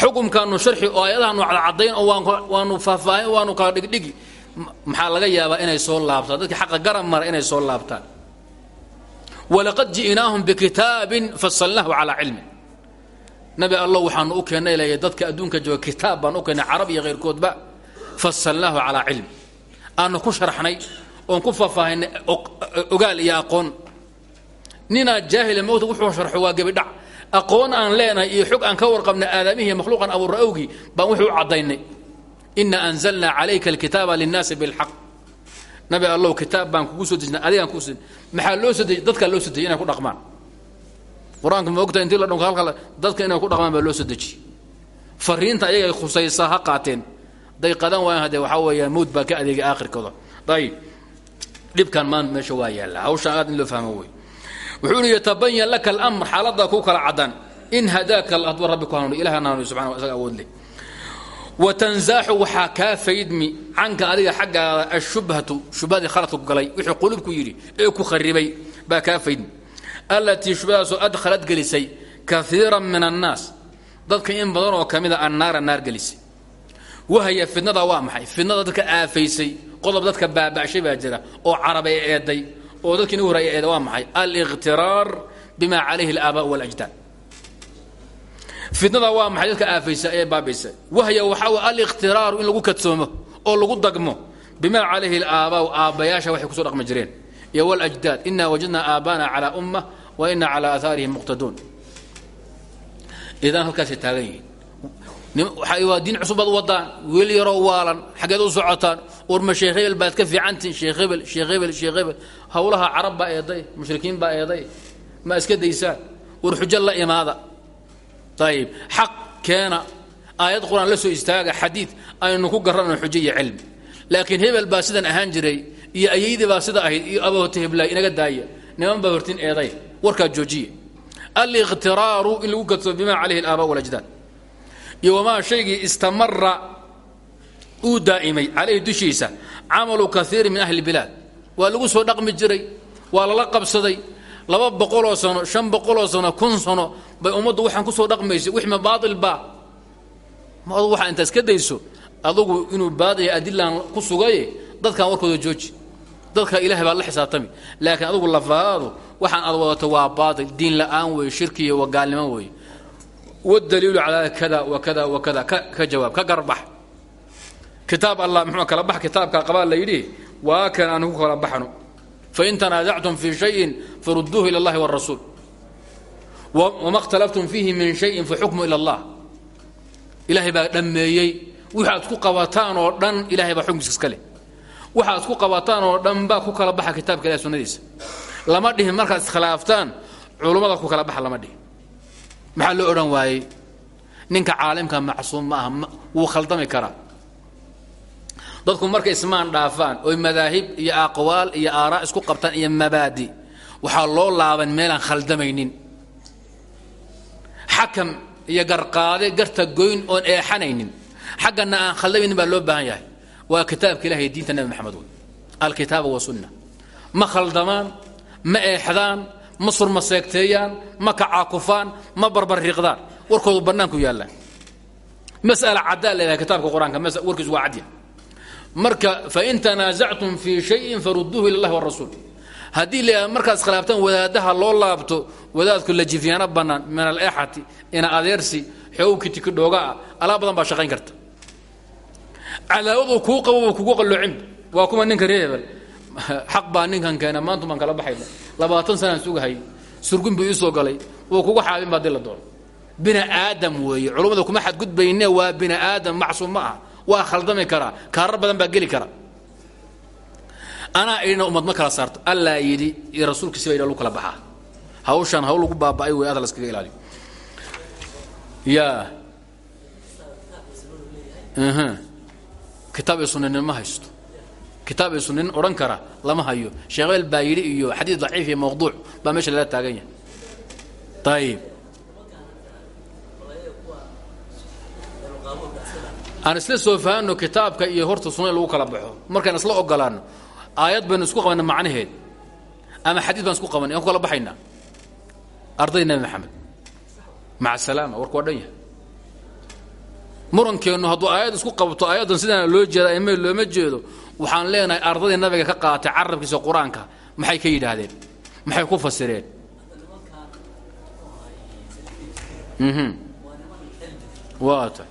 xukumkaanu sharxi oo aayadahaanu cadcadayn oo waanu faahfaahin waanu kala dhigdhigi maxaa laga yaabaa inay soo laabtaan? Dadkii xaqa mara inay soo laabtaan walaqad ji'naahum bikitaabin fasalnaahu calaa cilmin. Nabi allah waxaanu u keennay leeya dadka adduunka jooga kitaab baan u keennay carab iyo khayrkoodba fasalnaahu calaa cilm aanu ku sharxnay oon ku faahfaahinay ogaal iyo aqoon. Ninaa jaahila mowta wuxuu sharxo waa gebidhac aqoon aan leenahay iyo xog aan ka warqabnay aadamihii makhluuqan abuurra awgii baan wuxuu u caddaynay. Ina anzalnaa calayka alkitaaba linnaasi bilxaq nabi allow kitaab baan kugu soo dejina adigaan ku maxaa loo soo dejiy dadkaa loo soo dejiy inay ku dhaqmaan. Qur'aanka ma ogtahay intii la dhunko halka dadka inay ku dhaqmaan baa loo soo dejiye fariinta ayagay khusaysaa ha day qadan waayaan haddee waxaa weeyaan mawd baa ka adeegay aakhirkooda. Ayib dhibkan maanta meesha waa yaalla. Hawshaan aad in loo fahmo wey wuxuu uhi yatabayan laka alamr xaaladdaa kuu kala cadaan in hadaaka hadduu rabbi ku hanuuniyo ilaha leh watanzaaxu waxaa kaa faydmi canka adiga xaggaada ashubhatu shubhadii khaladku galay wixii qulubku yidhi ee ku kharibay baa kaa faydmi. Allatii shubhadaasoo adkhalad gelisay kaiiran min annaas dadka in badan oo ka mida annaara naar gelisay. Wahaya fidnada waa maxay? Fidnada dadka aafaysay qodob dadka baaba'shay baa jira oo carabay eeday oo dadkii inu horaya eeda waa maxay? Aliqtiraar bima calayhi alaabaa walajdaad fidnada waa maxay dadka aafaysa ee baabaysa wahya waxaa way aliqhtiraaru in lagu kadsoomo oo lagu dagmo. Bima calayhi alaabaau aabbayaasha waxay ku soo dhaqmi jireen. Iyo walajdaad inaa wajadnaa aabaana calaa umma wa ina calaa aahaarihim muqtaduun. Idan halkaasay taagan yihiin. Waa diin wiil yaroo waalan xaggeed u socotaan war ma sheekh baad ka fiicantihin sheekh hebel sheekh hebel sheekh hebel. Eeday mushrikiin baa eeday. Ma iska daysaan. War xujo imaada ayib xaq keena. Aayad qur'aan la soo istaaga xadiid aynu ku garanno xujo iyo cilmi laakiin hebel baa sidan ahaan jiray iyo ayaydii baa sida ahayd iyo abahota heblaay inaga daaya. Niman baa hortin eeday warkaa joojiye. Aliqhtiraaru in lagu kadsoo bima calayhi alaabaa walajdaad iyo wamaa shaygii istamara uu daa'imay calayhi dushiisa camalu kaiirin min ahli bilaad waa lagu soo dhaqmi jiray waa lala qabsaday laba boqoloo sano shan boqoloo sano kun sano bay ummaddu waxaan ku soo dhaqmaysay wixma baail baa. Ma adu waxaa intaa iska dayso adugu inuu baadaya adilaan ku sugaye dadkan warkooda jooji. Dadka ilahay baad la xisaabtami. Laakiin adugu lafahaadu waxaan aad wadato waa baail diin la'aan weeye shirkiya waa gaalnimo weeye. Wdaliilu calaa kada wa kada wa ka jawaab ka garbax. Kitaab allah muxuu kala bax kitaabka qabaa la yidhi waa kan aan ku kala baxno fain tanaasactum fii shayin farudduuhu ila اllahi wاrasuul wama اkhtalaftum fiihi min shayin faxukmu ila اllah ilaahay baa dhammeeyey waxaad ku qabataan oo dhan ilahay baa xukmiska iska leh waxaad ku qabataan oo dhan baa ku kala baxa kitaabka ilahi sunnadiisa lama dhihin markaad iskhilaaftaan culummada ku kala baxa lama dhihin maxaa loo odhan waayey ninka caalimka macsuum ma aha wuu khaldami karaa dadku markay ismaan dhaafaan oy madaahib iyo aqwaal iyo aaraa isku qabtaan iyo mabaadi waxaa loo laaban meelaan khaldamaynin xakam iyo garqaade garta goyn oon eexanaynin. Xaggana aan khaldamaynin baa loo baahan yahay. Waa kitaabka ilahi diinta nebi maxamed wey. Alkitaaba wasunna ma khaldamaan ma eexdaan ma surma seegteeyaan ma kacaakufaan ma barbarriiqdaan warkoodu bannaanku yaallaan. Mas'ala caddaa leedahay kitaabka qur'aanka warkiisu waa cadya marka fain tanaasactum fii shayin farudduuhu ila اllahi warasuul haddii la markaad iskhilaaftaan wadaadaha loo laabto wadaadku la jifyaano bannaan min aleexati ina adeersi xoogkii tikidhoogaa alaab badan baa shaqayn karta. Cadaawadu kuu qabo kugu qalloocinba waa kuma ninka ree hebel xaq baa ninkan keena maantu baan kala baxayna. Labaatan sanaan sugahay surgun buu iisoo galay wuu kugu xaabin baa dii la doono bini aadam weeye culummada kuma xadgudbayne waa bini aadam macsuum ma aha waa khaldami karaa kaarar badan baa geli kara. Anaa idhina ummad ma kala saarto. Allaa yidhi iyo rasuulkiisi ba yidhi lagu kala baxaa. Hawshaan hawl lagu baaba'ay wey adal iskaga ilaaliyo. Yaa kitaab iyo sunnanin ma haysto. Kitaab iyo sunnanin odhan kara lama hayo. Sheekhabeel baa yidhi iyo xadiis daciif iyo mawduuc baa meesha lala taagan yahay ayib aan isla soo fahanno kitaabka iyo horta sunna lagu kala baxo. Markaan isla ogolaano aayad baynu isku qabanna macnaheed ama xadiis baan isku qabanay aan kala baxaynaa arday maxamed. Maca salaama warku waa dhan yahay. Aayad isku qabto aayaddan sidaana loo jeeda eme looma jeedo waxaan leenahay ardadii nabiga ka qaatay carabkiisa qur'aanka maxay ka yidhaahdeen? Maxay ku fasireen? Waa ta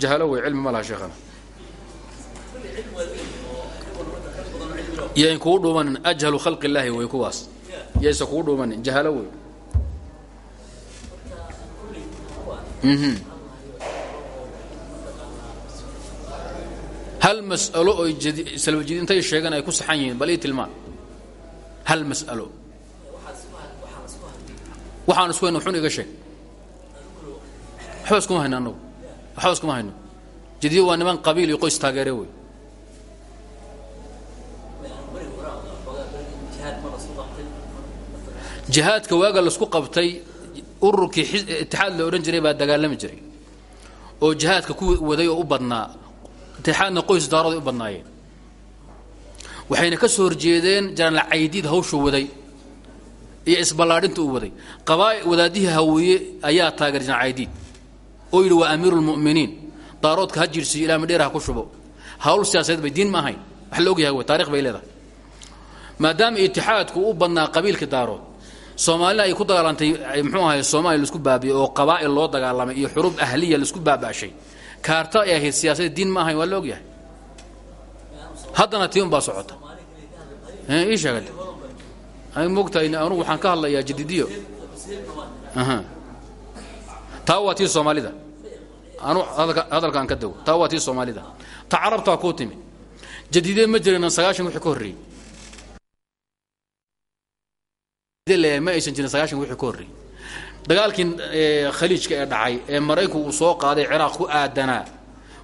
jahalo wey cilmi ma laha sheekhana yayn kugu dhuumanin ajhalu khalqi illaahi wey kuwaas yaysa kugu dhuumanin jahalo wey hal mas'alo oy salafjiid intay sheegeen ay ku saxan yihiin bal ii tilmaan hal mas'alo waxaan isku hayno xun iga sheeg waxba iskuma hayno annagu waxba iskuma hayno jadiid waa niman qabiil iyo qoys taageere wey jihaadka waaga la isku qabtay ururkii itixaad la odhan jiray baa dagaalami jiray. Oo jihaadka ku waday oo u badnaa itixaadna qoys daaroday u badnaayeen. Waxayna ka soo horjeedeen janaal caydiid hawshu waday iyo isballaadhinta uu waday. Qabaa wadaadihii hawiye ayaa taageer janaal caydiid oo yidhi waa amiiru lmu'miniin daaroodka ha jirsiiyo ilaa midheer ha ku shubo. Hawl siyaasadeed bay diin ma ahayn. Wax la ogyahay wey taarikh bay leedahay. Maadaama itixaadku u badnaa qabiilka daarood soomaalina ay ku dagaalantay mxuu ahay soomaaliya la isku baabiye oo qabaa'il loo dagaalamay iyo xurub ahliya la isku baaba'shay kaarta ay ahayd siyaasadda diin ma ahayn waa la ogyahay. Haddana tii un baa socota. Ii sheegade ay moogtahay anugu waxaan ka hadlayaa jadidiyo taa waa tii soomaalida anu hadalkaan ka dago taa waa soomaalida. Ta carabtaa kuu timi. Jadiidee ma jirin sagaashan wixii ka horreeyey ma aysan jirin sagaashan wixii ka dagaalkii khaliijka ee dhacay ee maraykanku uu soo qaaday ciraaq ku aadanaa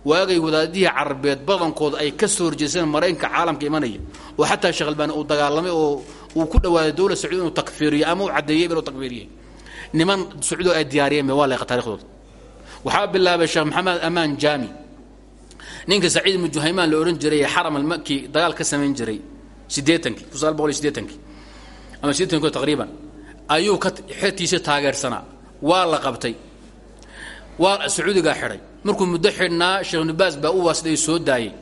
waagay wadaadihii carabeed badankooda ay ka soo horjeeseen maraykanka caalamka imanaya. Oo xataa sheekh uu dagaalamay oo uu ku dhawaaday dowlad sacuudi inuu takfiiriyo ama uu caddeeyey inuu takfiiriyey niman sacuudi ay diyaariyeen waa leeqa taarikhdooda waxaa bilaabay sheekh maxamed amaan jaami. Ninka saciid ibnu juhaymaan la odhan jiray ee xaram almaki dagaal ka samayn jiray siddeetankii kun boqol iyo siddeetankii ama siddeetanki taqriiban ayuu ka xertiisa taageersanaa waa la qabtay. Waa sacuudigaa xidhay markuu muddo xidhnaa sheekh nubaas baa u waasiday soo daayey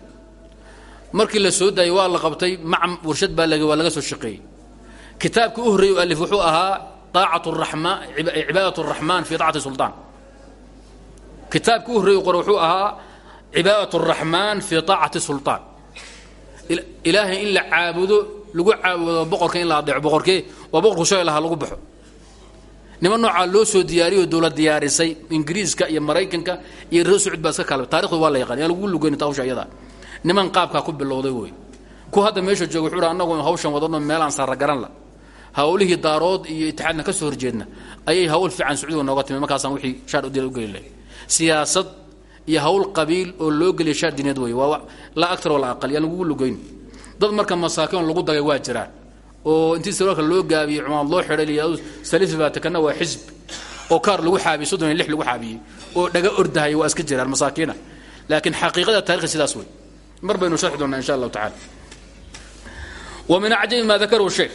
markii la soo daayey waa la qabtay mac warshad baa waa laga soo shaqeeyey. Kitaabkii u horreeyey u alif wuxuu ahaa cibaadat araxmaan fii aacati suldaan kitaabkii u horreeyey qore wuxuu ahaa cibaadat araxmaan fii aacati sulطaan ilaahay in la caabudo lagu caabudo boqorka in la adeeco boqorkee waa boqorku shalay lahaa lagu baxo niman noocaa loo soo diyaariyay oo dowlad diyaarisay ingiriiska iyo maraykanka iyo reer sacuud baa iska kaalmay taarikhdu waa la yaqaan yaan lagu lugeyn hawsha niman qaabkaa ku bilowday wey ku hadda meesha jooga wuxuu hi annagu hawshan wadano meelaan saragaran la hawlihii daarood iyo itixaadna ka soo horjeedna ayay hawl fiican sacuudiga nooga timid. Markaasaan wixii shaar udila u geli lahay siyaasad iyo hawl qabiil oo loo geliya shaar diineed wey waa laa aktar walaa aqal yaan lagugu lugeyn. Dad marka masaakiin lagu dagay waa jiraan. Oo intii siraalka loo gaabiyey cumaad loo xidhay salifi baa takana waa xisb. Oo kaar lagu xaabiyey soddon iyo lix lagu xaabiyey oo dhaga ordahaya waa iska jiraan masaakiina laakiin xaqiiqada taarikhi sidaas wey mar baynu sharxi doonaa insha allahu tacala wa min acjami maa dakarahu sheekh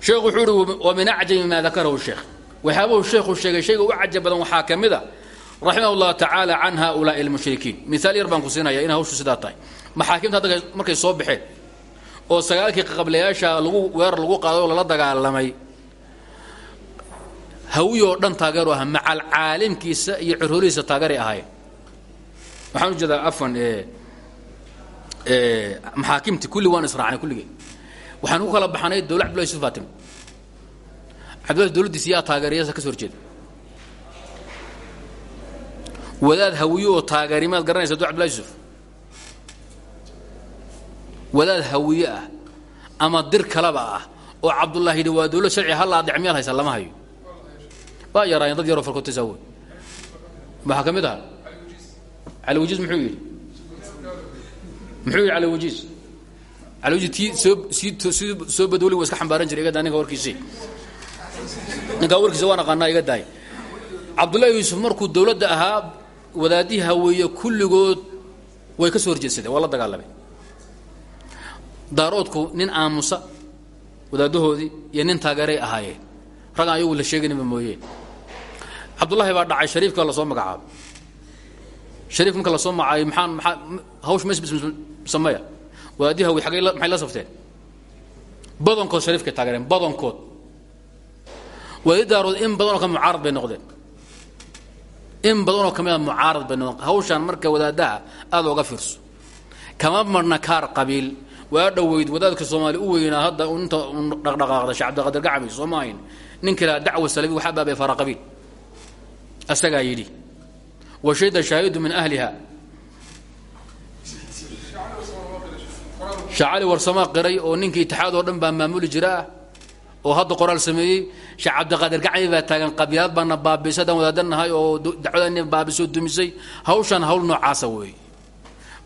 sheekhu wuxuu wa min acjami maa dakarahu sheekh waxyaabahu sheekhu sheegay shayga u cajab badan waxaa ka mid a raximah llahu tacaala can haulaai almushrikiin. Miaal yar baan ku siinaya markay soo baxeen oo sagaalkii qablayaasha lagu weerar lagu qaaday oo dagaalamay hawiy oo dhan taageeru ahaa macal caalimkiisa iyo cirholihiisa taageeray ahaayeen. Waxaan u jeedaa afan maxaakimti kulli waan israacnay kulligee waxaan ku kala baxnay dowla cabdullahi yusuf fatim. Cabdullahi dowladdiisa yaa taageerayasa ka so horjeeda wadaad hawiye oo taageerimaad garanaysa dowla abdullahi yusuf wadaad hawiye ah ama dir kalaba ah oo cabdullahi yidhi waa dowlad sharci halla adec miyaad haysa lama hayo. Waa yaraayeen dad yaroo farkootaysa wey waxaa ka mid aha cali wajiis muxuu yidhi? Muxuu yidhi cali wajiis soo badwali waa iska xambaaran jiray iga ninka warkiisii ninkaa warkiisa waan aqaanaa iga daay cabdullahi yuusuf markuu dowladda ahaa wadaadihii haweeye kulligood way ka soo horjeedsadeen waa la dagaalamay daaroodku nin aamusa wadaadahoodii iyo nin taageeray ahaayeen rag aan ayagu la sheeganaba mooyee cabdullaahi baa dhacay shariifka la soo magacaabo shariif marka la soo macaayay maxaa maxaa hawsh massameya wadaadii hawi agay maxay la safteen badankood shariifkay taageereen badankood. Wadaadi daarood in badanoo ka mucaarad bay noqdeen. In badanoo ka mida mucaarad bay noqdeen. Hawshaan marka wadaadaha aada oga fiirso. Kama marna kaar qabiil. Waa dhoweyd wadaadka soomaaliya u weynaa hadda inta dhaqdhaqaaqda shee cabdiqadir gacmi soo ma ahayn. Ninka ilaa dacwa waxaa baabay fara qabiil. Asagaa wa shahida shaahidu min ahliha shacali warsamaa qiray oo ninkii itixaad oo dhan baa maamuli jira ah oo hadda qoraal sameeyey. Sheekh cabdiqaadir gacmi baa taagan qabyaad baana baabisay haddaan wadaadanahay oo dacwadani baabisoo dumisay. Hawshan hawl noocaasa weeye.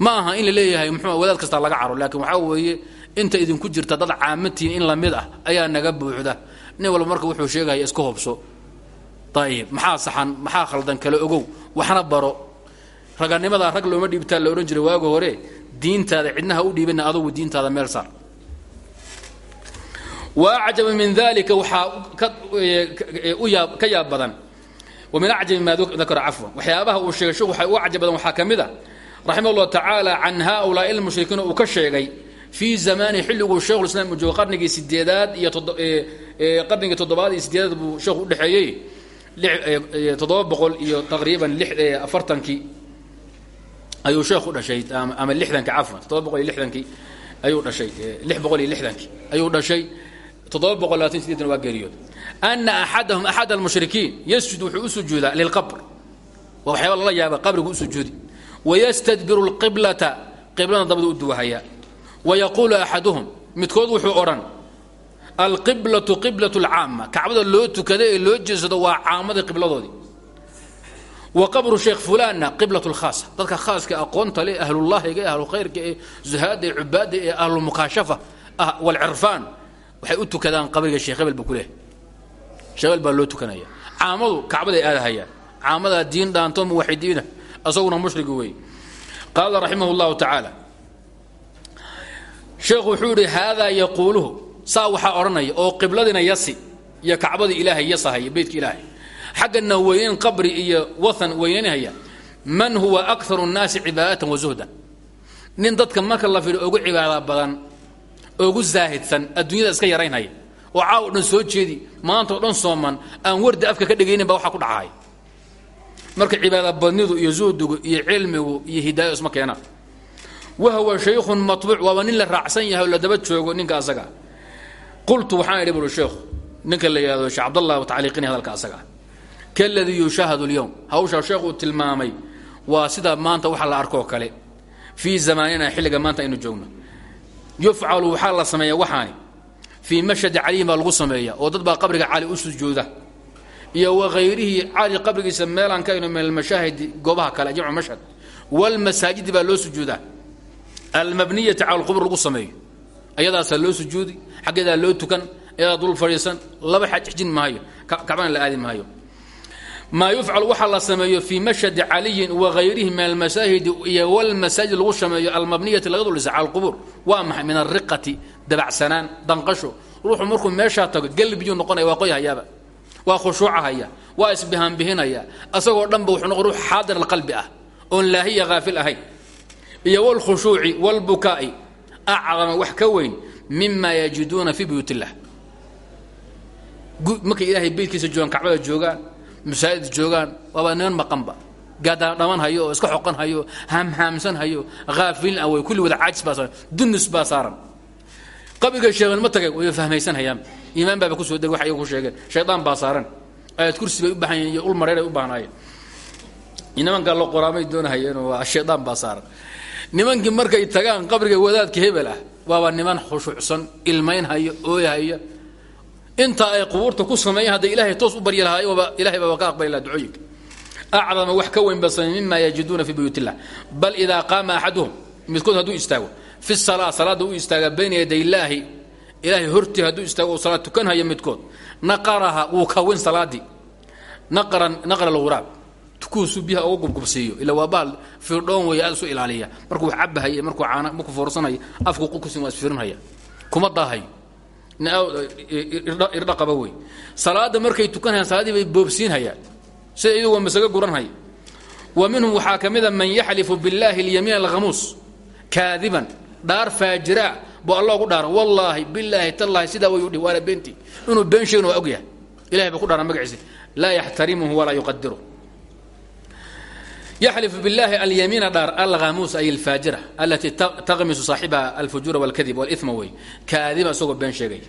Ma aha in la leeyahay muxuu wadaad kastaa laga caro laakiin waxaa weeye inta idinku jirta dad caamatiin in la mid ah ayaa naga buuxda. Nin walba marka wuxuu sheegaya iska hobso. Ayib maxaa saxan maxaa khaldan kale ogow? Waxna baro raganimadaa rag looma dhiibtaa la odhan jiray waaga hore diintaada cidnaha u dhiibana adugu diintaada meel saar. Wa acjaba min dalika waxaa ka yaab badan. Wa min acjabi maa dakara cafwan. Waxyaabaha uu sheegay sheekhu waxa uga cajab badan waxaa ka mid a raximah llahu tacaala can haaulaai lmushrikiina uu ka sheegay fii zamaani xilliguu sheikhu islam uu joogo qarnigii sideedaad iyo qarnigii toddobaad iyo sideedaad buu sheekhu udhexeeyey toddoba boqol iyo taqriiban afartankii ayuu sheekhu dhashay ama lixdankii cafwan toddoba boqol iyo lixdankii ayuu dhashay lix boqol iyo lixdankii ayuu dhashay toddoba boqol labaatan sideetan waa geeriyood. Ana axadahum axad almushrikiin yasjud wuxuu u lilqabr. Waa waxyaaba lala yaaba qabrigu u sujuudi. Wayastadbiru lqiblata qiblada dabada u duwahaya. Wayaquulu axaduhum midkood wuxuu odhan alqiblatu qiblat lcaama kacbada loo tukada ee waa caamadii qibladoodii wa qabru sheekh fulanna qiblat lkhaasa dadka khaaska aqoonta le ahlullaahiga ee ahlukhayrka ee zuhaada ee cubaada ee ahlumukaashafa ah walcirfaan waxay u tukadaan qabriga sheekh hebel buu ku leehay sheekh hebel baa loo tukanaya. Caamadu kacbaday aadahayaan. Caamadaa diin dhaanto muwaxidiina asaguna mushrigi weeye qaala raximah llahu tacaala sheekhu wuxuu yidhi haadaa yaquuluhu. Saa waxaa odhanaya oo qibladina yasi iyo kacbadii ilaahay yasahaya beytka ilaahay xaggana weynayn qabri iyo wathan weynaynhaya man huwa akaru nnaasi cibaadatan wa zuhdan. Nin dadka marka la fidho ugu cibaada badan ugu zaahidsan adduunyada iska yaraynhaya oo caaw dhan soo jeedi maanta oo dhan sooman aan wardi afka ka dhegaynin baa waxa ku dhacahay marka cibaada badnidu iyo zuhdigu iyo cilmigu iyo hidaayo isma keenaan wahwa shaykhun matbuuc waaba nin la raacsan yahay oo la daba joogo ninka asaga. Qultu waxaan idhi buri sheekhu ninka la yidhahdo sheekh cabdallah tacliiqini hadalka asaga kaladii yushaahadu lyowm hawshaa sheekhuu tilmaamay waa sida maanta waxa la arkoo kale fii zamaanina xilliga maanta aynu joogno yufcalu waxaa la sameeya waxaani fii mashhadi caliyin baa lagu sameeya oo dad baa qabriga cali u sujuuda iyo wahayrihi cali qabrigiisa meelaan ka ayno min almashaahidi goobaha kale jamcu mashhad walmasaajidi baa loo sujuudaa almabniyati cala alqubur lagu sameeyo ayadaasaa loo sujuudi xaggeedaa loo tukan ayadaa dul fadhiisan laba xajin maayo kacbana la aadi maayo maa yufcal waxaa la sameeyo fii mashhadi caliyin wahayrihi min almasaahidi iyo walmasaajid lagu sameeyo almabniyati laga duldhisa cala alqubuur waa maxay? Min alriqati dabacsanaan danqasho. Ruuxu markuu meeshaa tago galbiyuu noqonaya waa qoy hayaaba. Waa khushuucahaya waa isbihaanbihinaya asagoo dhanba wuxuu noqon ruux xaadir alqalbi ah oon laahiya haafil ahayn. Iyo wlkhushuuci wlbukaa'i acdama wax ka weyn mima yajiduuna fii buyuut illah markay ilaahay beytkiisa joogaan kacbada joogaan masaajid joogaan waaba niman maqanba. Gaadaan dhaman hayo oo iska xoqan hayo haamhaamsan hayo haafilin ah way kulli wada caajis baa saaran dunus baa saaran. Qabriga sheegan ma tagay way fahmaysan hayaan. Iimaan baaba ku soo deg wax iyagu ku sheegeen shaydaan baa saaran. Ayaad kursi bay u baahan yihiin iyo ul mareeray u baahnaayeen. Nimankaa la qoraamay doonahayeen waa shaydaan baa saaran. Nimankii markay tagaan qabriga wadaadka hebel ah waaba niman khushuucsan ilmaynhaya ooyhaya intaa ay qubuurta ku sameeyan hadday ilaahay toos u baryi lahaay waba ilahay baaba ka aqbali laha ducooyinka. Acdama wax ka weyn basame mima yajiduuna fii buyuut illah bal idaa qaama axaduhum midkood hadduu istaago fi salaa salaadda u istaaga bayna yaday illaahi ilaahay hortii hadduu istaago salaad tukanhaya midkood naqaraha wuu kawin salaadii naqran naqra alghuraab tukuusu biyaha uga gubgubsiiyo ila waa bahal firdhoon weeye aad isu ilaaliya. Markuu wax cabahaya markuu caana markuu foorsanaya afku qukusin waa isfirinhaya kuma daahayo irdha qaba wey. Salaada markay tukanhayaan salaadii bay boobsiinhayaan sida iyadu waa masago guranhaya wa minhum waxaa ka mida man yaxlifu biاllahi اlyamiin alkhamuus kaadiban dhaar faajiraa buu allah ugu dhaaran wallaahi bilaahi tallaahi sidaa way udhi waana beentii inuu been sheegin waa ilahay baa ku dhaaran magaciisa laa yaxtarimuhu walaa yuqadiru yaxlifu biاllahi alyamiina dhaar alhamuus ay alfaajira alatii taqmisu saaxibaha alfujuura wاlkadib wاlima wey kaadiba isagoo been sheegay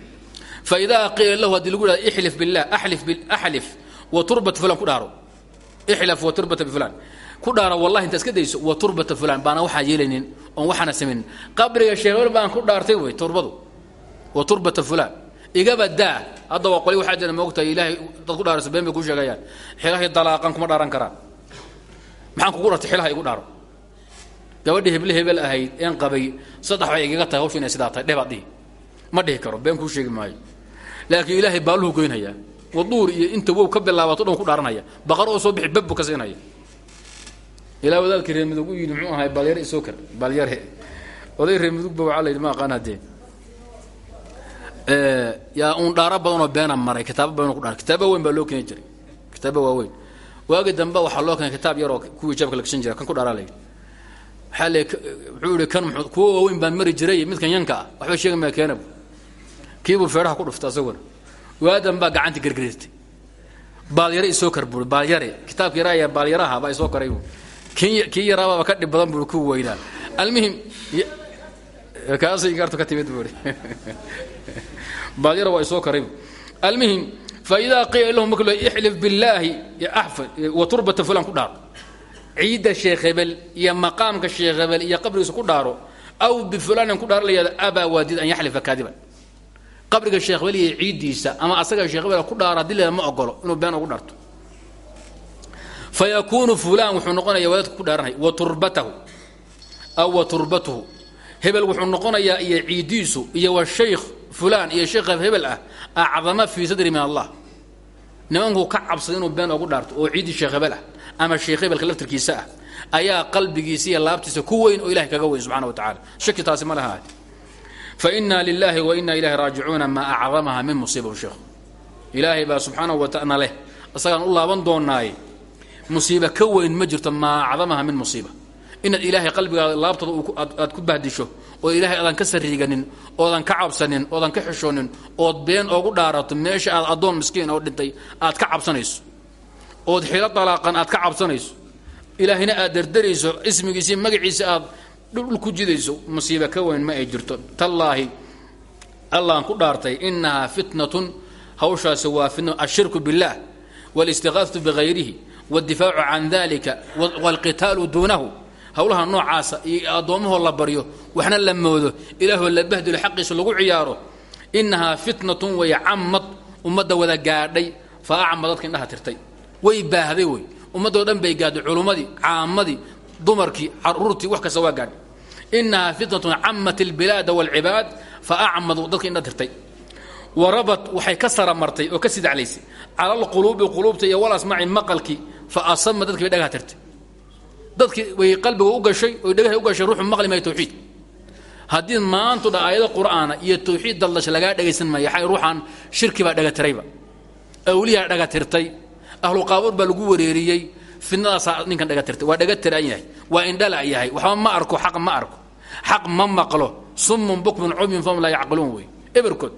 faidaa qiila lahu haddii lagu hahdo ixlif billah axlif axlif wa turbat fulan ku dhaaro ixlaf wa turbata bifulan ku dhaaro wallahi inta iska dayso wa turbata fulan baana waxaan yeelaynin oon waxaana samaynin qabriga sheekhebel baan ku dhaartay wey turbadu wa turbata fulan igaba daa hadda waa qoli waxaa jira moogtahay ilaahay dad ku dhaarayso been bay ku sheegayaan xilahay dalaaqan kuma dhaaran karaan maxaan kugu dhartay xilaha igu dhaaro. Gabadhi heble hebel ahayd een qabay saddex bay igaga tahay hawshu inay sidaa tahay dhebaad dhihi. Ma dhihi karo been kuu sheegi maayo. Laakiin ilaahay baaluhu goynhayaa waduur iyo inta wow ka bilaabato dhan ku dhaaranaya. Baqar oo soo bixi babbu ka siinaya. Ilaa wadaadkii reer mudug u yidhi muxuu ahay baalyare isoo kar baalyare oday reer mudugba waxaa ma aqaan haddee. Yaa uun dhaaro badanoo beena maray kitaabo badanoo ku dhaar. Kitaaba weyn baa loo keeni jiray. Kitaaba waaweyn waagi dambe waxaa loo keenay kitaab yaroo kuwii jabka la gashan jira kan ku dhaaraa la yidhi waxaa le wuxuu yihi kan kuwa waaweyn baan mari jiray midkan yanka ah waxba sheegi maya keenabu kiibuu feedhaha ku dhufta asaguna. Waadan baa gacantii gargarirtay baalyare isoo kar buui baalyare kitaabka yaraa ayaa baalyaraha baa isoo karay kii yaraabaaba ka dhib badan bui ku weynaa. Almuhim kaasay gaartu ka timid buui baalyara waa isoo karay almuhim faidaa qiila lahu marka ixlif billaahi wa turbata fulan ku dhaaro ciidda sheekh hebel iyo maqaamka sheekh hebel iyo qabrigiisa ku dhaaro aw bifulanin ku dhaaro layihahdo abaa waadid an yaxlifa kaadiban qabriga sheekh hebel iyo ciiddiisa ama asaga sheekh hebel ku dhaaro haddii leeda ma ogolo inuu been ugu dharto fa yakuunu fulan wuxuu noqonaya wadaadku ku dhaaranaya wa turbatahu aw wa turbatuhu hebel wuxuu noqonayaa iyo ciiddiisu iyo wa fulan iyo sheekh hebel ah acdama fii sadri min allah. Nimankuu ka cabsaday inuu been ugu dhaarto oo ciiddii sheekh hebel ah ama sheekh hebelka laftirkiisa ah ayaa qalbigiisa iyo laabtiisa ku weyn oo ilahay kaga weyn subxana wa tacala shaki taasi ma laha. Fa inaa lilaahi wa inaa ilahi raajicuuna maa acdamaha min musiiba sheekh. Ilaahay baa subxaanahu wa taala leh isagaan u laaban doonaaye musiiba ka weyn ma jirto maa acdamaha min musiiba inaad ilaahay qalbigaada laabtada aad ku bahdisho oo ilaahay aadan ka sariiganin oodan ka cabsanin oodan ka xishoonin ood been ogu dhaarato meesha aad addoon miskiin oo dhintay aad ka cabsanayso. Ood xilo dalaaqan aad ka cabsanayso. Ilaahayna aad dardarayso ismigiisii magaciisa aad dhudhul ku jidayso musiiba ka weyn ma ay jirto. Tallaahi allaan ku dhaartay innahaa fitnatun hawshaasi waa fitna ashirku billaah walistiqaafatu bihayrihi waddifaacu can dalika waalqitaalu duunahu howlaha noocaasa iyo addoommahoo la baryo waxna la moodo. Ilaahoo la bahdilo xaqiisa lagu ciyaaro. Inahaa fitnatun way cammad ummadda wada gaadhay fa acma dadka indhaha tirtay. Way baahday wey ummaddoo dhan bay gaadhay culummadii caamadii dumarkii caruurtii wax kasta waa gaadhay. Inahaa fitnatun cammat albilaada waalcibaad fa acmadu dadka indha tirtay. Warabat waxay ka saramartay oo ka sidaclaysay. Cala alquluubi quluubta iyo walasmaci maqalkii fa asama dadkii bay tirtay dadki way qalbiga u gashay oy dhegha u gashay ruuxu maqli maayo tawxiid. Haddii maantu dha aayado qur'aana iyo tawxiid daldash lagaa dhegaysan maayo xay ruuxaan shirki baa dhagatirayba. Awliyaa dhagatirtay ahlu qaabuud baa lagu wareeriyey fidnadaasaa ninkan dhagatirtay. Waa dhagatiran yahay waa indhala yahay waxba ma arko xaq ma arko. Xaq ma maqlo sumun bukmun cumyun fahum laa yacqiluun wey. Eberkood.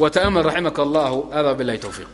Wata'amal raximaka allahu adaa bilahi towfiiq